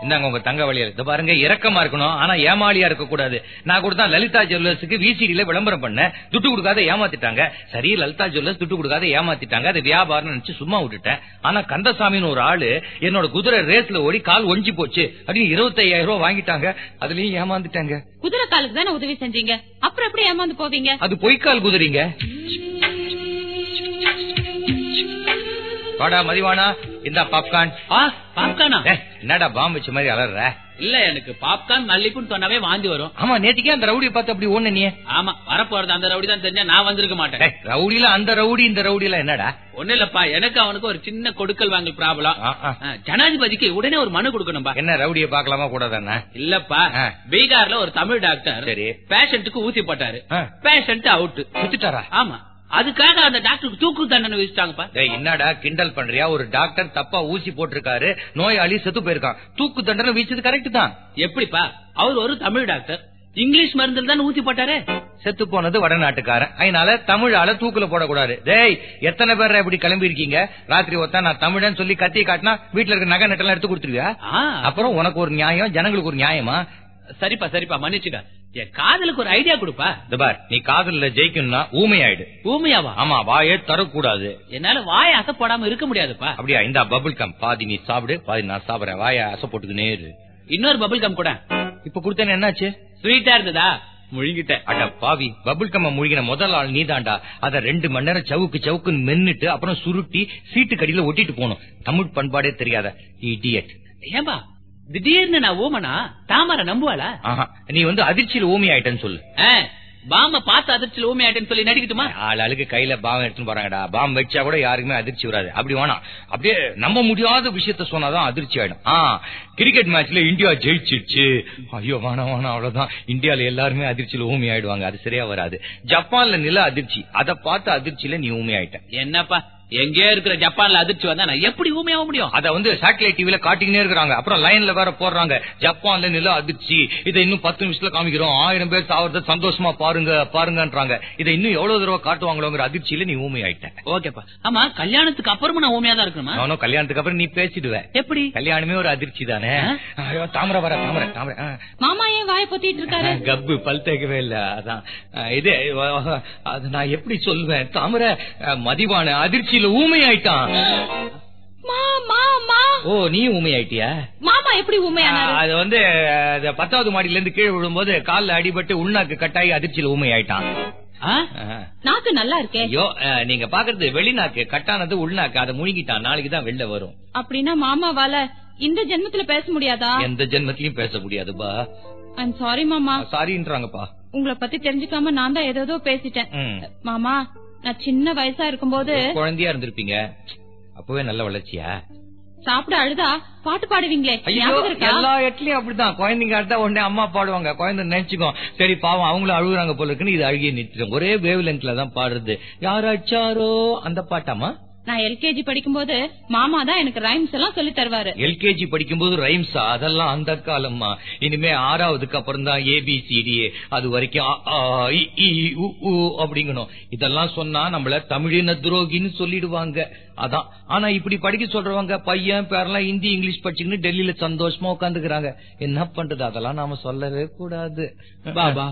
இந்தாங்க உங்க தங்க வழியில் இந்த பாருங்க இறக்கமா இருக்கணும். ஆனா ஏமாளியா இருக்க கூடாது நான் கூட தான் லலிதா ஜுவல்லர்ஸுக்கு விசிடில விளம்பரம் பண்ணேன் துட்டு கொடுக்காத ஏமாத்திட்டாங்க. சரி லலிதா ஜுவல்லர்ஸ் துட்டு கொடுக்காத ஏமாத்திட்டாங்க. அது வியாபாரம் நினைச்சு சும்மா விட்டுட்டேன். ஆனா கந்தசாமின்னு ஒரு ஆளு என்னோட குதிரை ரேஸ்ல ஓடி கால் ஒஞ்சி போச்சு. அப்படின்னு இருபத்தையாயிரம் ரூபாய் வாங்கிட்டாங்க. அதுலயும் ஏமாந்துட்டாங்க. குதிரை காலுக்கு தானே உதவி செஞ்சீங்க? அப்புறம் எப்படி ஏமாந்து போவீங்க? அது பொய்க்கால் குதிரைங்க. வாடா மதிவானா? இந்த பாப்கார்ன் பாப்கார்னா என்னடா பாம்பு வச்ச மாதிரி அலற இல்ல எனக்கு பாப்கார்ன் மல்லிப்புன்னு சொன்னாவே வாந்தி வரும். ஆமா நேத்திக்கே அந்த ரவுடியை பார்த்து அப்படி ஒண்ணு நீ. ஆமா வரப்போறது அந்த ரவுடி தான் தெரிஞ்சா நான் வந்திருக்க மாட்டேன். ரவுடியில அந்த ரவுடி இந்த ரவுடியில என்னடா? ஒண்ணு இல்லப்பா எனக்கு அவனுக்கு ஒரு சின்ன கொடுக்கல் வாங்கல் ப்ராப்ளம். ஜனாதிபதிக்கு உடனே ஒரு மனு கொடுக்கணும்பா. என்ன ரவுடிய பாக்கலாமா கூடாதானே? இல்லப்பா. பீகார்ல ஒரு தமிழ் டாக்டர் சரி. பேஷண்ட்டுக்கு ஊசி போட்டாரு. பேஷண்ட் அவுட் சுத்திட்டாரா? ஆமா. அதுக்காக அந்த டாக்டருக்கு தூக்கு தண்டனை விதிச்சிட்டாங்கப்பா. என்னடா கிண்டல் பண்றியா? ஒரு டாக்டர் தப்பா ஊசி போட்டிருக்காரு நோயாளி செத்து போயிருக்கான். தூக்கு தண்டனை வீச்சது கரெக்ட் தான். எப்படிப்பா? அவர் ஒரு தமிழ் டாக்டர். இங்கிலீஷ் மருந்துல தான் ஊசி போட்டாரு? செத்து போனது வடநாட்டுக்காரன். அதனால தமிழால தூக்குல போடக்கூடாது. டேய் எத்தனை பேர் இப்படி கிளம்பி இருக்கீங்க ராத்திரி ஒத்தா நான் தமிழன்னு சொல்லி கத்தி காட்டினா வீட்டுல இருக்க நகை நட்டெல்லாம் எடுத்து கொடுத்துருவியா? அப்புறம் உனக்கு ஒரு நியாயம் ஜனங்களுக்கு ஒரு நியாயமா? சரிப்பா சரிப்பா மன்னிச்சுக்க. காதலுக்கு ஒரு ஐடியா கொடுப்பா? இந்த பார் நீ காதல்ல ஜெயிக்கணும்னா ஊமையாயிடு. ஊமையாவா? ஆமா வாயே தரக்கூடாது. என்னால வாய அசை போடாம இருக்க முடியாதுப்பா. அப்படியா இந்த பபுள் கம் பாதி நீ சாப்பிடு பாதி நான் சாப்பிடுறேன். வாய அசை போட்டுக்கினே இரு. இன்னொரு பபிள் கம் கூட. இப்ப கொடுத்தேன்னு என்னாச்சு? ஸ்வீட்டா இருந்ததா? முழுங்கிட்டேன். அட பாவி பபுள் கம்ம முழுகின முதல் ஆள் நீதாண்டா. அத ரெண்டு மணி நேரம் சவுக்கு சவுக்குன்னு மென்னுட்டு அப்புறம் சுருட்டி சீட்டு கடியில ஒட்டிட்டு போகணும். தமிழ் பண்பாடே தெரியாத இடியட் ஏன்பா? திடீர்னு நான் ஓமனா தாமரை நம்புவாளா? நீ வந்து அதிர்ச்சியில ஊமி ஆயிட்டேன்னு சொல்லு. ஆ, பாம பார்த்து அதிர்ச்சியில் ஊமை ஆயிட்டேன்னு சொல்லி நடிக்கட்டுமா? ஆள் ஆளுக்கு கையில பாம் எடுத்துன்னு போறாங்கடா. பாம் வச்சா கூட யாருக்குமே அதிர்ச்சி வராது. அப்படி வேணாம் அப்படியே நம்ப முடியாத விஷயத்த சொன்னாதான் அதிர்ச்சி ஆயிடும். கிரிக்கெட் மேட்ச்ல இந்தியா ஜெயிச்சிருச்சு ஐயோ வேணாம் வேணாம் அவ்வளவுதான். இந்தியால எல்லாருமே அதிர்ச்சியில ஊமி ஆயிடுவாங்க அது சரியா வராது. ஜப்பான்ல நில அதிர்ச்சி. அதை பார்த்து அதிர்ச்சியில நீ ஊமி ஆயிட்ட என்னப்பா? எங்கேயோ இருக்கிற ஜப்பான்ல அதிர்ச்சி வந்தா நான் எப்படி ஊமையாக முடியும்? அத வந்து சேட்டலைட் டிவில காட்டிக்கினே இருக்காங்க அப்புறம் லைன்ல வேற போடுறாங்க. ஜப்பான்ல நில அதிர்ச்சி. இதை இன்னும் பத்து நிமிஷத்துல காமிக்கிறோம். ஆயிரம் பேர் சாவறத சந்தோஷமா பாருங்க பாருங்கன்றாங்க. இதை இன்னும் எவ்வளவு தடவை காட்டுவாங்களோங்கிற அதிர்ச்சியில நீ ஊமி ஆயிட்ட ஓகேப்பா. ஆமா கல்யாணத்துக்கு அப்புறமும் நான் ஊமையா தான் இருக்கணுமா? நானும் கல்யாணத்துக்கு அப்புறம் நீ பேசிடுவ. எப்படி? கல்யாணமே ஒரு அதிர்ச்சி தானே? தாமரை வர தாமரை தாமரை. மாமா ஏன் வாய பொத்திட்டு இருக்காரு? கப்பு பல் தேக்கவே இல்ல அதான். இது நான் எப்படி சொல்லுவேன்? தாமரை மதிவான அதிர்ச்சியில ஊமை ஆயிட்டான் ஓ நீ ஊமை ஆயிட்டியா மாமா எப்படி உண்மையானாரு அது வந்து பத்தாவது மாடியில இருந்து கீழே விழும்போது கால்ல அடிபட்டு உள்நாக்கு கட்டாயி அதிர்ச்சியில ஊமை ஆயிட்டான். நாக்கு நல்லா இருக்கே. ஐயோ அஹ், நீங்க பாக்குறது வெளிநாக்கு கட்டானது உள்நாக்கு அதை முழுங்கிட்டான் நாளைக்கு தான் வெளில வரும். அப்படின்னா மாமாவால இந்த ஜென்மத்துல பேச முடியாதா? எந்த ஜென்மத்திலயும் பேச முடியாதுப்பா. ஐம் சாரி மாமா. சாரின்றாங்கப்பா உங்களை பத்தி தெரிஞ்சுக்காம நான் தான் ஏதோ பேசிட்டேன். மாமா நான் சின்ன வயசா இருக்கும்போது குழந்தையா இருந்திருப்பீங்க. அப்பவே நல்ல வளர்ச்சியா? சாப்பிட அழுதா பாட்டு பாடுவீங்களே? எல்லா இடத்துலயும் அப்படிதான் குழந்தைங்க அழுதா உடனே அம்மா பாடுவாங்க. குழந்தை நினைச்சுக்கோ சரி பாவம் அவங்களும் அழுகுறாங்க போல இருக்குன்னு இது அழுகிய நிறுத்திடும். ஒரே வேவ் லெங்க்ல தான் பாடுறது. யார் அடிச்சாரோ அந்த பாட்டாமா நான் எல்கேஜி படிக்கும்போது மாமா தான் எனக்கு ரைம்ஸ் எல்லாம் சொல்லி தருவாரு. எல்கேஜி படிக்கும்போது ரைம்ஸா அதெல்லாம் அந்த காலம்மா. இனிமே ஆறாவதுக்கு அப்புறம் தான் ஏபிசிடி அது வரைக்கும் அப்படிங்கணும். இதெல்லாம் சொன்னா நம்மள தமிழின துரோகின்னு சொல்லிடுவாங்க. அதான். ஆனா இப்படி படிக்க சொல்றவங்க பையன் பேரெல்லாம் ஹிந்தி இங்கிலீஷ் படிச்சுக்கின்னு டெல்லியில சந்தோஷமா உட்காந்துக்கிறாங்க என்ன பண்றது? அதெல்லாம் நாம சொல்லவே கூடாது. பாபா.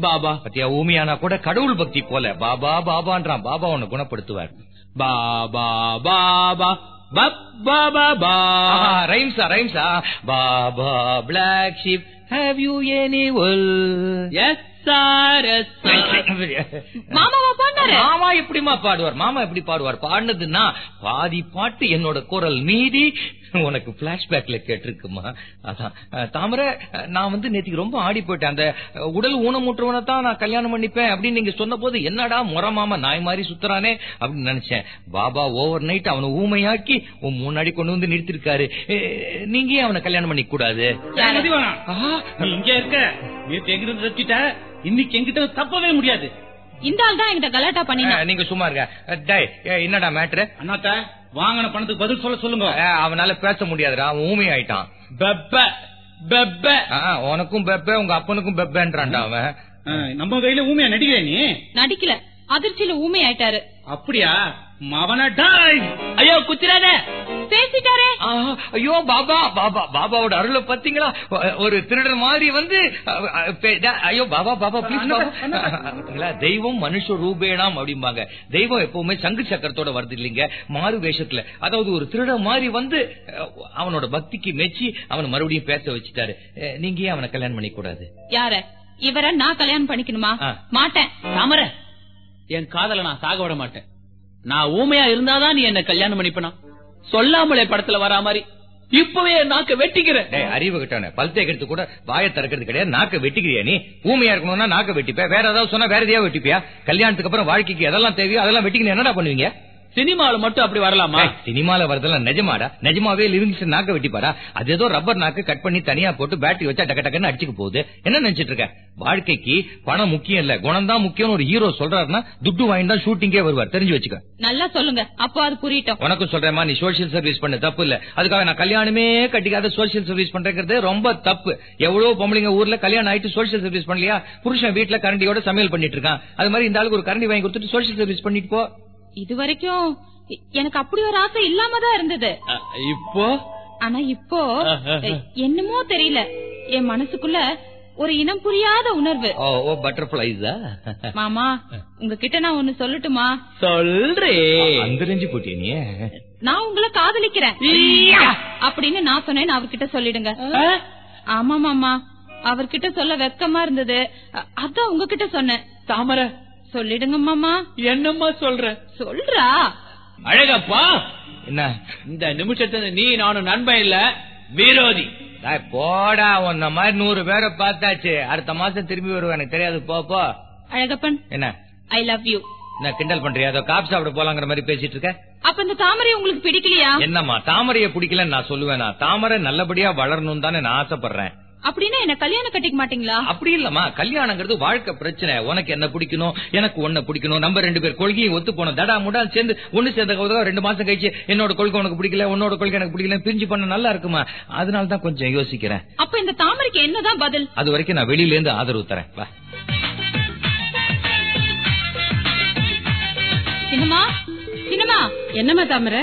பாபா. பத்தியா ஊமியானா கூட கடவுள் பக்தி போல. பாபா பாபான்றான். பாபா உன்னை குணப்படுத்துவார். பாபா பாபா பப் பாபா பா ரைம்ஸா ரைம்ஸா baa baa black sheep have you any yes sir yes மாமாவா பாண்டாரு மாமா எப்படிமா பாடுவார்? மாமா எப்படி பாடுவார்? பாடினதுன்னா பாதி பாட்டு என்னோட குரல் மீதி உனக்கு பிளாஷ்பேக்ல கேட்டிருக்குமா? அதான். தாமரை நான் வந்து நேத்திக்கு ரொம்ப ஆடி போயிட்டேன். அந்த உடல் ஊனமுற்றவனை தான் நான் கல்யாணம் பண்ணிப்பேன் அப்படின்னு நீங்க சொன்ன போது என்னடா முறை மாமா நாய் மாதிரி சுத்துறானே? அப்படின்னு நினைச்சேன். பாபா ஓவர் நைட் அவனை ஊமையாக்கி உன் முன்னாடி கொண்டு வந்து நிறுத்திருக்காரு. நீங்க அவனை கல்யாணம் பண்ணிக்க கூடாது? இங்க இருக்க. நேத்து எங்கிட்ட தப்பிட்ட இன்னைக்கு எங்கிட்ட தப்பவே முடியாது. இந்த ஆள் தான் என்கிட்ட கலாட்டா பண்ணினா. நீங்க சும்மா இருக்க என்னடா மேட்ரு? அண்ணாத்த வாங்கின பணத்துக்கு பதில் சொல்ல சொல்லுங்க. அவனால பேச முடியாதுடா. அவன் ஊமை ஆயிட்டான். பெப்ப பெப்ப. ஆ, உனக்கும் பெப்ப உங்க அப்பனுக்கும் பெப்பன்றான்டா அவன். நம்ம கையில ஊமையா நடிக்கிற நீ? நடிக்கல. அதிர்ச்சியில ஊமை ஆயிட்டாரு அப்படியா ஐயோ குச்சிராத பேசிட்டாரே! ஐயோ பாபா பாபா பாபாவோட அருளை பாத்தீங்களா ஒரு திருடன் மாதிரி வந்து ஐயோ பாபா பாபா ப்ளீஸ் தெய்வம் மனுஷ ரூபேணாம் அப்படிம்பாங்க. தெய்வம் எப்பவுமே சங்கு சக்கரத்தோட வருது இல்லைங்க. மாறு வேஷத்துல. அதாவது ஒரு திருடன் மாதிரி வந்து அவனோட பக்திக்கு மெச்சி அவனை மறுபடியும் பேச வச்சுட்டாரு. நீங்க ஏன் அவனை கல்யாணம் பண்ணிக்க கூடாது? யார? இவரை நான் கல்யாணம் பண்ணிக்கணுமா. மாட்டேன். தாமர. என் காதல நான் சாக விட மாட்டேன். நான் ஊமையா இருந்தாதான் நீ என்ன கல்யாணம் பண்ணிப்பனா? சொல்லாமலே படத்துல வரா மாதிரி. இப்பவே நாக்க வெட்டிக்கிறேன். அறிவு கிட்டான பல்தே கெடுத்து கூட வாயை திறக்கிறது கிடையாது. நாக்க வெட்டிக்கிறியா நீ? ஊமையா இருக்கணும்னா நாக்க வெட்டிப்ப. வேற ஏதாவது சொன்னா வேற எதையா வெட்டிப்பியா? கல்யாணத்துக்கு அப்புறம் வாழ்க்கைக்கு எதெல்லாம் தேவையோ அதெல்லாம் வெட்டிக்கணும் என்னடா பண்ணுவீங்க? சினிமாவில மட்டும் அப்படி வரலாமா? சினிமால வரதெல்லாம் நிஜமாடா? நிஜமாவே லிவிங்ஸ்டன் நாக்க வெட்டிப்பாரா அது ஏதோ ரப்பர் நாக்கு கட் பண்ணி தனியா போட்டு பேட்டரி வச்சா டக்கு டக்குன்னு அடிச்சுக்க போகுது. என்ன நினைச்சிட்டு இருக்க? வாழ்க்கைக்கு பணம் முக்கியம் இல்ல. குணம் தான் முக்கியம் ஒரு ஹீரோ சொல்றாருன்னா துட்டு வாங்கி தான் ஷூட்டிங்கே வருவார். தெரிஞ்சு வச்சுக்க. நல்லா சொல்லுங்க. அப்போ அது புரியட்டும். உனக்கும் சொல்றேமா நீ சோசியல் சர்வீஸ் பண்ண தப்பு இல்ல. அதுக்காக நான் கல்யாணமே கட்டிக்காத சோசியல் சர்வீஸ் பண்றது ரொம்ப தப்பு. எவ்வளவு பொம்பளைங்க ஊர்ல கல்யாணம் ஆயிட்டு சோசியல் சர்வீஸ் பண்ணலையா? புருஷன் வீட்டுல கரண்டியோட சமையல் பண்ணிட்டு இருக்கான். அது மாதிரி இந்த ஆளுக்கு ஒரு கரண்டி வாங்கி கொடுத்துட்டு சோசியல் சர்வீஸ் பண்ணிட்டு போ. இது வரைக்கும் எ- எனக்கு அப்படி ஒரு ஆசை இல்லாம தான் இருந்தது இப்போ? ஆனா இப்போ என்னமோ தெரியல. என் மனசுக்குள்ள ஒரு இனம் புரியாத உணர்வு. ஓ பட்டர்ஃபிளைஸா மாமா உங்ககிட்ட நான் ஒண்ணு சொல்லட்டுமா? சொல்றே அந்த ரெஞ்சு போட்டிய நீ. நான் உங்களை காதலிக்கிறேன். அப்படின்னு நான் சொன்னேன்னு அவர்கிட்ட சொல்லிடுங்க. ஆமா மாமா அவர்கிட்ட சொல்ல வெக்கமா இருந்தது. அதான் உங்ககிட்ட சொன்னேன். தாமர சொல்லிடுங்க மாமா. என்னம்மா சொல்ற? சொல்றா. அழகப்பா. என்ன? இந்த நிமிஷத்துல நீ நானும் நண்பன் இல்ல விரோதி. போடா உன்ன மாதிரி நூறு பேரை பார்த்தாச்சு. அடுத்த மாசம் திரும்பி வருவேன் எனக்கு தெரியாது. போ போ. அழகப்பன். என்ன? ஐ லவ் யூ என்ன கிண்டல் பண்றியா? அதோ காப் சாப்பிட போலாங்கிற மாதிரி பேசிட்டு இருக்க? அப்ப இந்த தாமரை உங்களுக்கு பிடிக்கலையா? என்னம்மா தாமரைய பிடிக்கலன்னு நான் சொல்லுவேனா. தாமரை நல்லபடியா வளரணும் தானே நான் ஆசைப்படுறேன். அப்படின்னா என்ன கல்யாணம் கட்டிக்க மாட்டீங்களா? அப்படி இல்லம்மா. கல்யாணங்கிறது வாழ்க்கை பிரச்சனை. உனக்கு என்ன பிடிக்கணும்? எனக்கு ஒன்ன பிடிக்கணும். நம்ம ரெண்டு பேர் கொள்கையும் ஒத்து போனோம். தடா முடா சேர்ந்து ஒண்ணு சேர்ந்த ரெண்டு மாசம் கழிச்சு என்னோட கொள்கை உனக்கு பிடிக்கல உன்னோட கொள்கை எனக்கு பிடிக்கல பிரிஞ்சு பண்ண நல்லா இருக்குமா? அதனால தான் கொஞ்சம் யோசிக்கிறேன். அப்ப இந்த தாமரைக்கு என்னதான் பதில்? அது வரைக்கும் நான் வெளியில இருந்து ஆதரவு தரேன். வா. சின்னமா சின்னமா என்னம்மா தாமரை?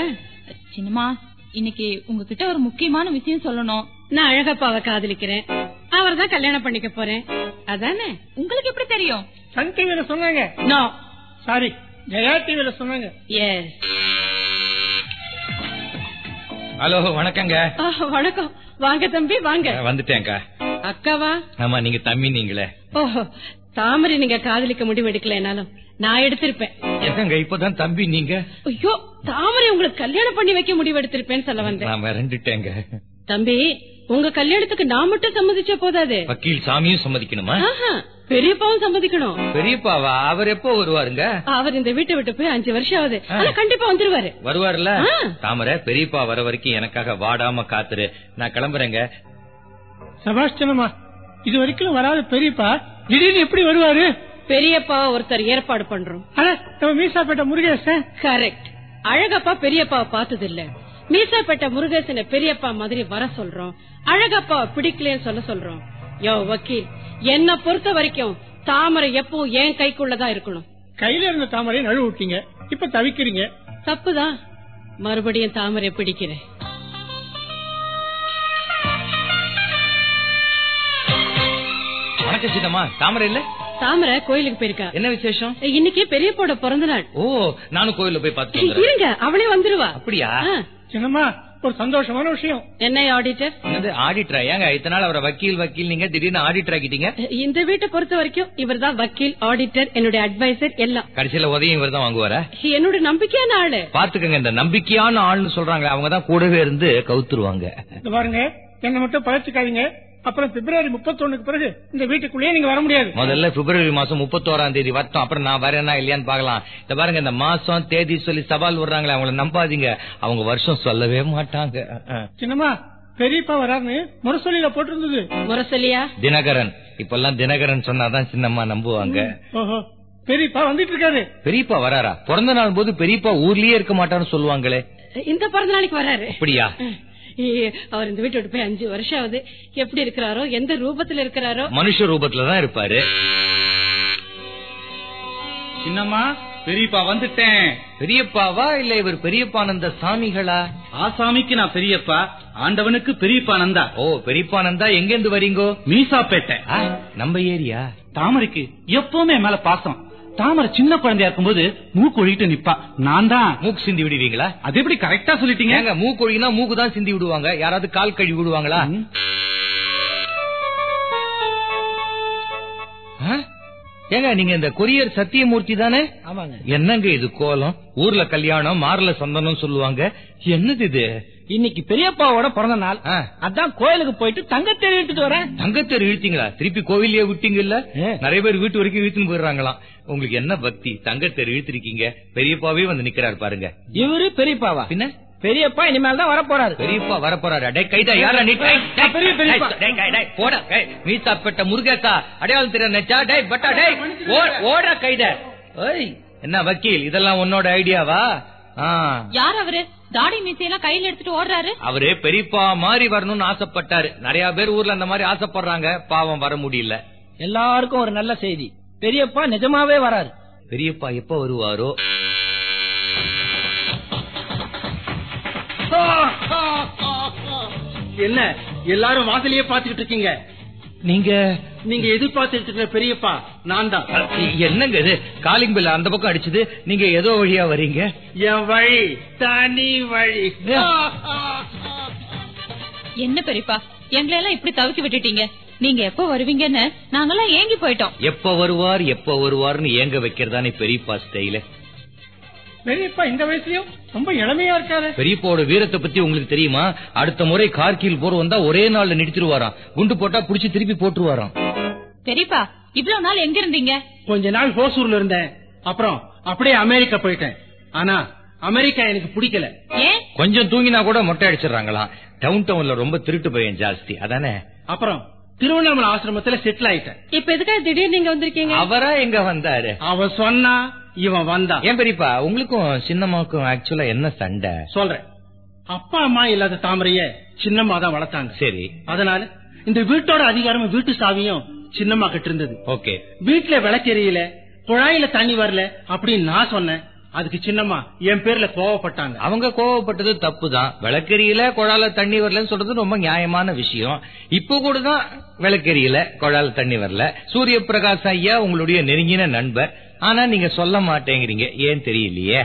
சின்னமா இன்னைக்கு உங்ககிட்ட ஒரு முக்கியமான விஷயம் சொல்லணும். நான் அழகப்பாவை காதலிக்கிறேன். அவர் தான் கல்யாணம் பண்ணிக்க போறேன். அதானே? உங்களுக்கு எப்படி தெரியும்? சன் டிவில சொன்னாங்க. நோ சாரி ஜெயா டிவில சொன்னாங்க. எஸ் ஹலோ வணக்கங்க. வணக்கம். வாங்க தம்பி வாங்க. வந்துட்டேன்க்கா. அக்காவா? ஆமா நீங்க தம்பி நீங்களே. ஓஹோ தாமரை நீங்க காதலிக்க முடிவு எடுக்கலனாலும் நான் எடுத்திருப்பேன். என்னங்க இப்பதான் தம்பி நீங்க? ஐயோ தாமரை உங்களுக்கு கல்யாணம் பண்ணி வைக்க முடிவு எடுத்திருப்பேன்னு சொல்ல வந்தேன். நான் மிரண்டுட்டேங்க. தம்பி உங்க கல்யாணத்துக்கு நான் மட்டும் சம்மதிச்சா போதாது. வக்கீல் சாமியும் சம்மதிக்கணுமா? பெரியப்பாவும் சம்மதிக்கணும். பெரியப்பாவா? அவர் எப்போ வருவாருங்க? அவர் இந்த வீட்டை விட்டு போய் அஞ்சு வருஷம் ஆகுது. ஆனா கண்டிப்பா வந்துருவாரு. வருவாருல்ல? ஆ. தாமரை பெரியப்பா வர வரைக்கும் எனக்காக வாடாம காத்துரு. நான் கிளம்புறேங்க. சபாஷ்டனமா இது வரைக்கும் வராத பெரியப்பா திடீர்னு எப்படி வருவாரு? பெரியப்பா ஒருத்தர் ஏற்பாடு பண்றோம். அட நம்ம மீசாப்பேட்டை முருகேசன். கரெக்ட் அழகப்பா பெரியப்பாவை பார்த்தது இல்ல மீசாப்பேட்டை முருகேசனை பெரியப்பா மாதிரி வர சொல்றோம். அழகப்பாவை பிடிக்கலன்னு சொல்ல சொல்றோம். யோ வக்கீல் என்ன பொறுத்த வரைக்கும் தாமரை எப்பவும் என் கைக்குள்ளதான் இருக்கணும். கையில இருந்த தாமரை நழுவு விட்டீங்க. இப்ப தவிக்கிறீங்க. தப்புதான் மறுபடியும் தாமரை பிடிக்கிறேன். வணக்கம் சின்னம்மா தாமரை இல்ல? தாமரை கோயிலுக்கு போயிருக்கா. என்ன விசேஷம்? இன்னைக்கு பெரியப்பாவோட பிறந்த நாள். ஓ நானும் கோயில்ல போய் பார்த்து வந்துடுறேன். இருங்க அவளே வந்துருவா. அப்படியா? சின்னம்மா ஒரு சந்தோஷமான விஷயம். என்ன ஆடிட்டர் என்னது ஆடிட்டரா ஏங்க இத்தனை நாள் அவரை வக்கீல் வக்கீல் நீங்க திடீர்னு ஆடிட்டர் ஆக்கிட்டீங்க? இந்த வீட்டை பொறுத்த வரைக்கும் இவர்தான் வக்கீல் ஆடிட்டர் என்னுடைய அட்வைசர் எல்லாம். கடைசியில உதயம் இவர் தான் வாங்குவாரா? என்னோட நம்பிக்கையான ஆளு. பாத்துக்கங்க இந்த நம்பிக்கையான ஆள்னு சொல்றாங்களே அவங்க தான் கூடவே இருந்து கவுத்துருவாங்க. பாருங்க என்ன மட்டும் பழச்சுக்காதீங்க. அப்புறம் பிப்ரவரி முப்பத்தொன்னுக்கு பிறகு இந்த வீட்டுக்குள்ளேயே நீங்க வர முடியாது. முதல்ல பிப்ரவரி மாசம் முப்பத்தோராம் தேதி வரட்டும். அப்புறம் நான் வரேனா இல்லையான்னு பாக்கலாம் இந்த பாருங்க இந்த மாசம் தேதி சொல்லி சவால் விடுறாங்களே அவங்கள நம்பாதீங்க. அவங்க வருஷம் சொல்லவே மாட்டாங்க. அஹ். சின்னம்மா பெரியப்பா வராருன்னு முரசொலியில போட்டிருந்தது. முரசொலியா? தினகரன். இப்பெல்லாம் தினகரன் சொன்னாதான் சின்னம்மா நம்புவாங்க. பெரியப்பா வந்துட்டு இருக்காரு பெரியப்பா வராரா? பிறந்த நாள் போது பெரியப்பா ஊர்லயே இருக்க மாட்டான்னு சொல்லுவாங்களே. இந்த பிறந்த நாளைக்கு வராரு. அப்படியா? அவர் இந்த வீட்டை விட்டு போய் அஞ்சு வருஷம் ஆகுது எப்படி இருக்கிறாரோ எந்த ரூபத்துல இருக்கிறாரோ. மனுஷ ரூபத்துல தான் இருப்பாரு. சின்னம்மா பெரியப்பா வந்துட்டேன். பெரியப்பாவா இல்ல இவர் பெரியப்பானந்த சாமிகளா? ஆசாமிக்கு நான் பெரியப்பா ஆண்டவனுக்கு பெரியப்பா நந்தா. ஓ பெரியப்பானந்தா எங்க இருந்து வரீங்கோ? மீசாப்பேட்டை. ஆ, நம்ம ஏரியா? தாமரைக்கு எப்பவுமே மேல பாசம். தாமரை சின்ன குழந்தையா இருக்கும்போது மூக்கு ஒழிட்டு நிப்பா. நான் தான் மூக்கு சிந்தி விடுவீங்களா? அது எப்படி கரெக்டா சொல்லிட்டீங்க? ஏங்க மூக்கு ஒழினா மூக்கு தான் சிந்தி விடுவாங்க. யாராவது கால் கழுவி விடுவாங்களா? ஏங்க நீங்க இந்த கொரியர் சத்தியமூர்த்தி தானே? என்னங்க இது கோலம்? ஊர்ல கல்யாணம் மார்ல சந்தனம் சொல்லுவாங்க. என்னது இது? இன்னைக்கு பெரியப்பாவோட பிறந்த நாள். அதான் கோயிலுக்கு போயிட்டு தங்கத்தேடி எடுத்துட்டு வரேன். தங்கத்தேர் இழுத்தீங்களா? திருப்பி கோவிலே விட்டீங்க இல்ல ஏ. நிறைய பேர் வீட்டு வரைக்கும் இழுத்துன்னு போயிடுறாங்களாம். உங்களுக்கு என்ன பக்தி? தங்கத்தேர் இழுத்திருக்கீங்க. பெரியப்பாவே வந்து நிக்கிறாரு பாருங்க. இவரு பெரியப்பாவா? பின்ன? பெரியப்பா இனிமேல் தான் வரப்போறாரு. பெரியப்பா வரப்போறாரு. டேய் கைதா யாரா நீ? பெரிய பெரியப்பா. டேய், போடா டேய், மீசாப்பேட்ட முருகேசா அடையாளம் தெரிய நெச்சா டேய் பட்டா டேய் ஓ- ஓடுறா கைத ஏய் என்ன வக்கீல்? இதெல்லாம் உன்னோட ஐடியாவா? யார் அவரு? தாடி மீசையெல்லாம் கையில எடுத்துட்டு ஓடுறாரு. அவரு பெரியப்பா மாதிரி வரணும்னு ஆசைப்பட்டாரு. நிறைய பேர் ஊர்ல அந்த மாதிரி ஆசைப்படுறாங்க. பாவம் வர முடியல. எல்லாருக்கும் ஒரு நல்ல செய்தி. பெரியப்பா நிஜமாவே வராரு. பெரியப்பா எப்ப வருவாரோ? என்ன? எல்லாரும் வாசலையே பாத்துக்கிட்டு இருக்கீங்க. நீங்க நீங்க எதிர்பார்த்துட்டு இருக்கிற பெரியப்பா நான் தான். என்னங்க இது? காலிங் பெல் அந்த பக்கம் அடிச்சது. நீங்க ஏதோ வழியா வர்றீங்க என் வழி தனி வழி. என்ன பெரியப்பா? எங்களை எல்லாம் இப்படி தவிக்க விட்டுட்டீங்க? நீங்க எப்ப வருவீங்கன்னு நாங்கெல்லாம் ஏங்கி போயிட்டோம். எப்ப வருவார் எப்ப வருவார்னு ஏங்க வைக்கிறதானே பெரியப்பா ஸ்டைல பெரியப்பா இந்த வயசுலயும்? ரொம்ப இளமையா இருக்காரு. பெரியப்பாவோட வீரத்தை பத்தி உங்களுக்கு தெரியுமா? அடுத்த முறை கார்கில் போர் வந்தா ஒரே நாள்ல நிறுத்திடுவாராம். குண்டு போட்டா புடிச்சு திருப்பி போட்டுருவாராம். பெரியப்பா இவ்வளவு நாள் எங்க இருந்தீங்க? கொஞ்ச நாள் ஹோசூர்ல இருந்தேன். அப்புறம் அப்படியே அமெரிக்கா போயிட்டேன். ஆனா அமெரிக்கா எனக்கு பிடிக்கல. ஏன்? கொஞ்சம் தூங்கினா கூட மொட்டை அடிச்சிடுறாங்களாம் டவுன் டவுன்ல ரொம்ப திருட்டு பையன் ஜாஸ்தி. அதானே? அப்புறம் திருவண்ணாமலை ஆசிரமத்துல செட்டில் ஆயிட்டேன். இப்ப எதுக்காக திடீர்னு நீங்க வந்திருக்கீங்க? அவரா எங்க வந்தாரு? அவன் சொன்னா இவன் வந்தான். ஏன் பெரியப்பா உங்களுக்கும் சின்னம்மாவுக்கும் ஆக்சுவலா என்ன சண்டை? சொல்றேன். அப்பா அம்மா இல்லாத தாமரைய சின்னம்மா தான் வளர்த்தாங்க. சரி. அதனால இந்த வீட்டோட அதிகாரமும் வீட்டு சாவியும் சின்னம்மா கிட்ட இருந்தது ஓகே. வீட்டுல விளக்கெரியல குழாயில தண்ணி வரல அப்படின்னு நான் சொன்னேன். அதுக்கு சின்னம்மா என் பேர்ல கோவப்பட்டாங்க. அவங்க கோவப்பட்டது தப்பு தான் விளக்கெரியல குழால தண்ணி வரலன்னு சொல்றது ரொம்ப நியாயமான விஷயம். இப்போ கூட தான் விளக்கெரியல குழால தண்ணி வரல. சூரிய பிரகாஷ் ஐயா உங்களுடைய நெருங்கின நண்பர். ஆனா நீங்க சொல்ல மாட்டேங்கிறீங்க. ஏன் தெரியலையே?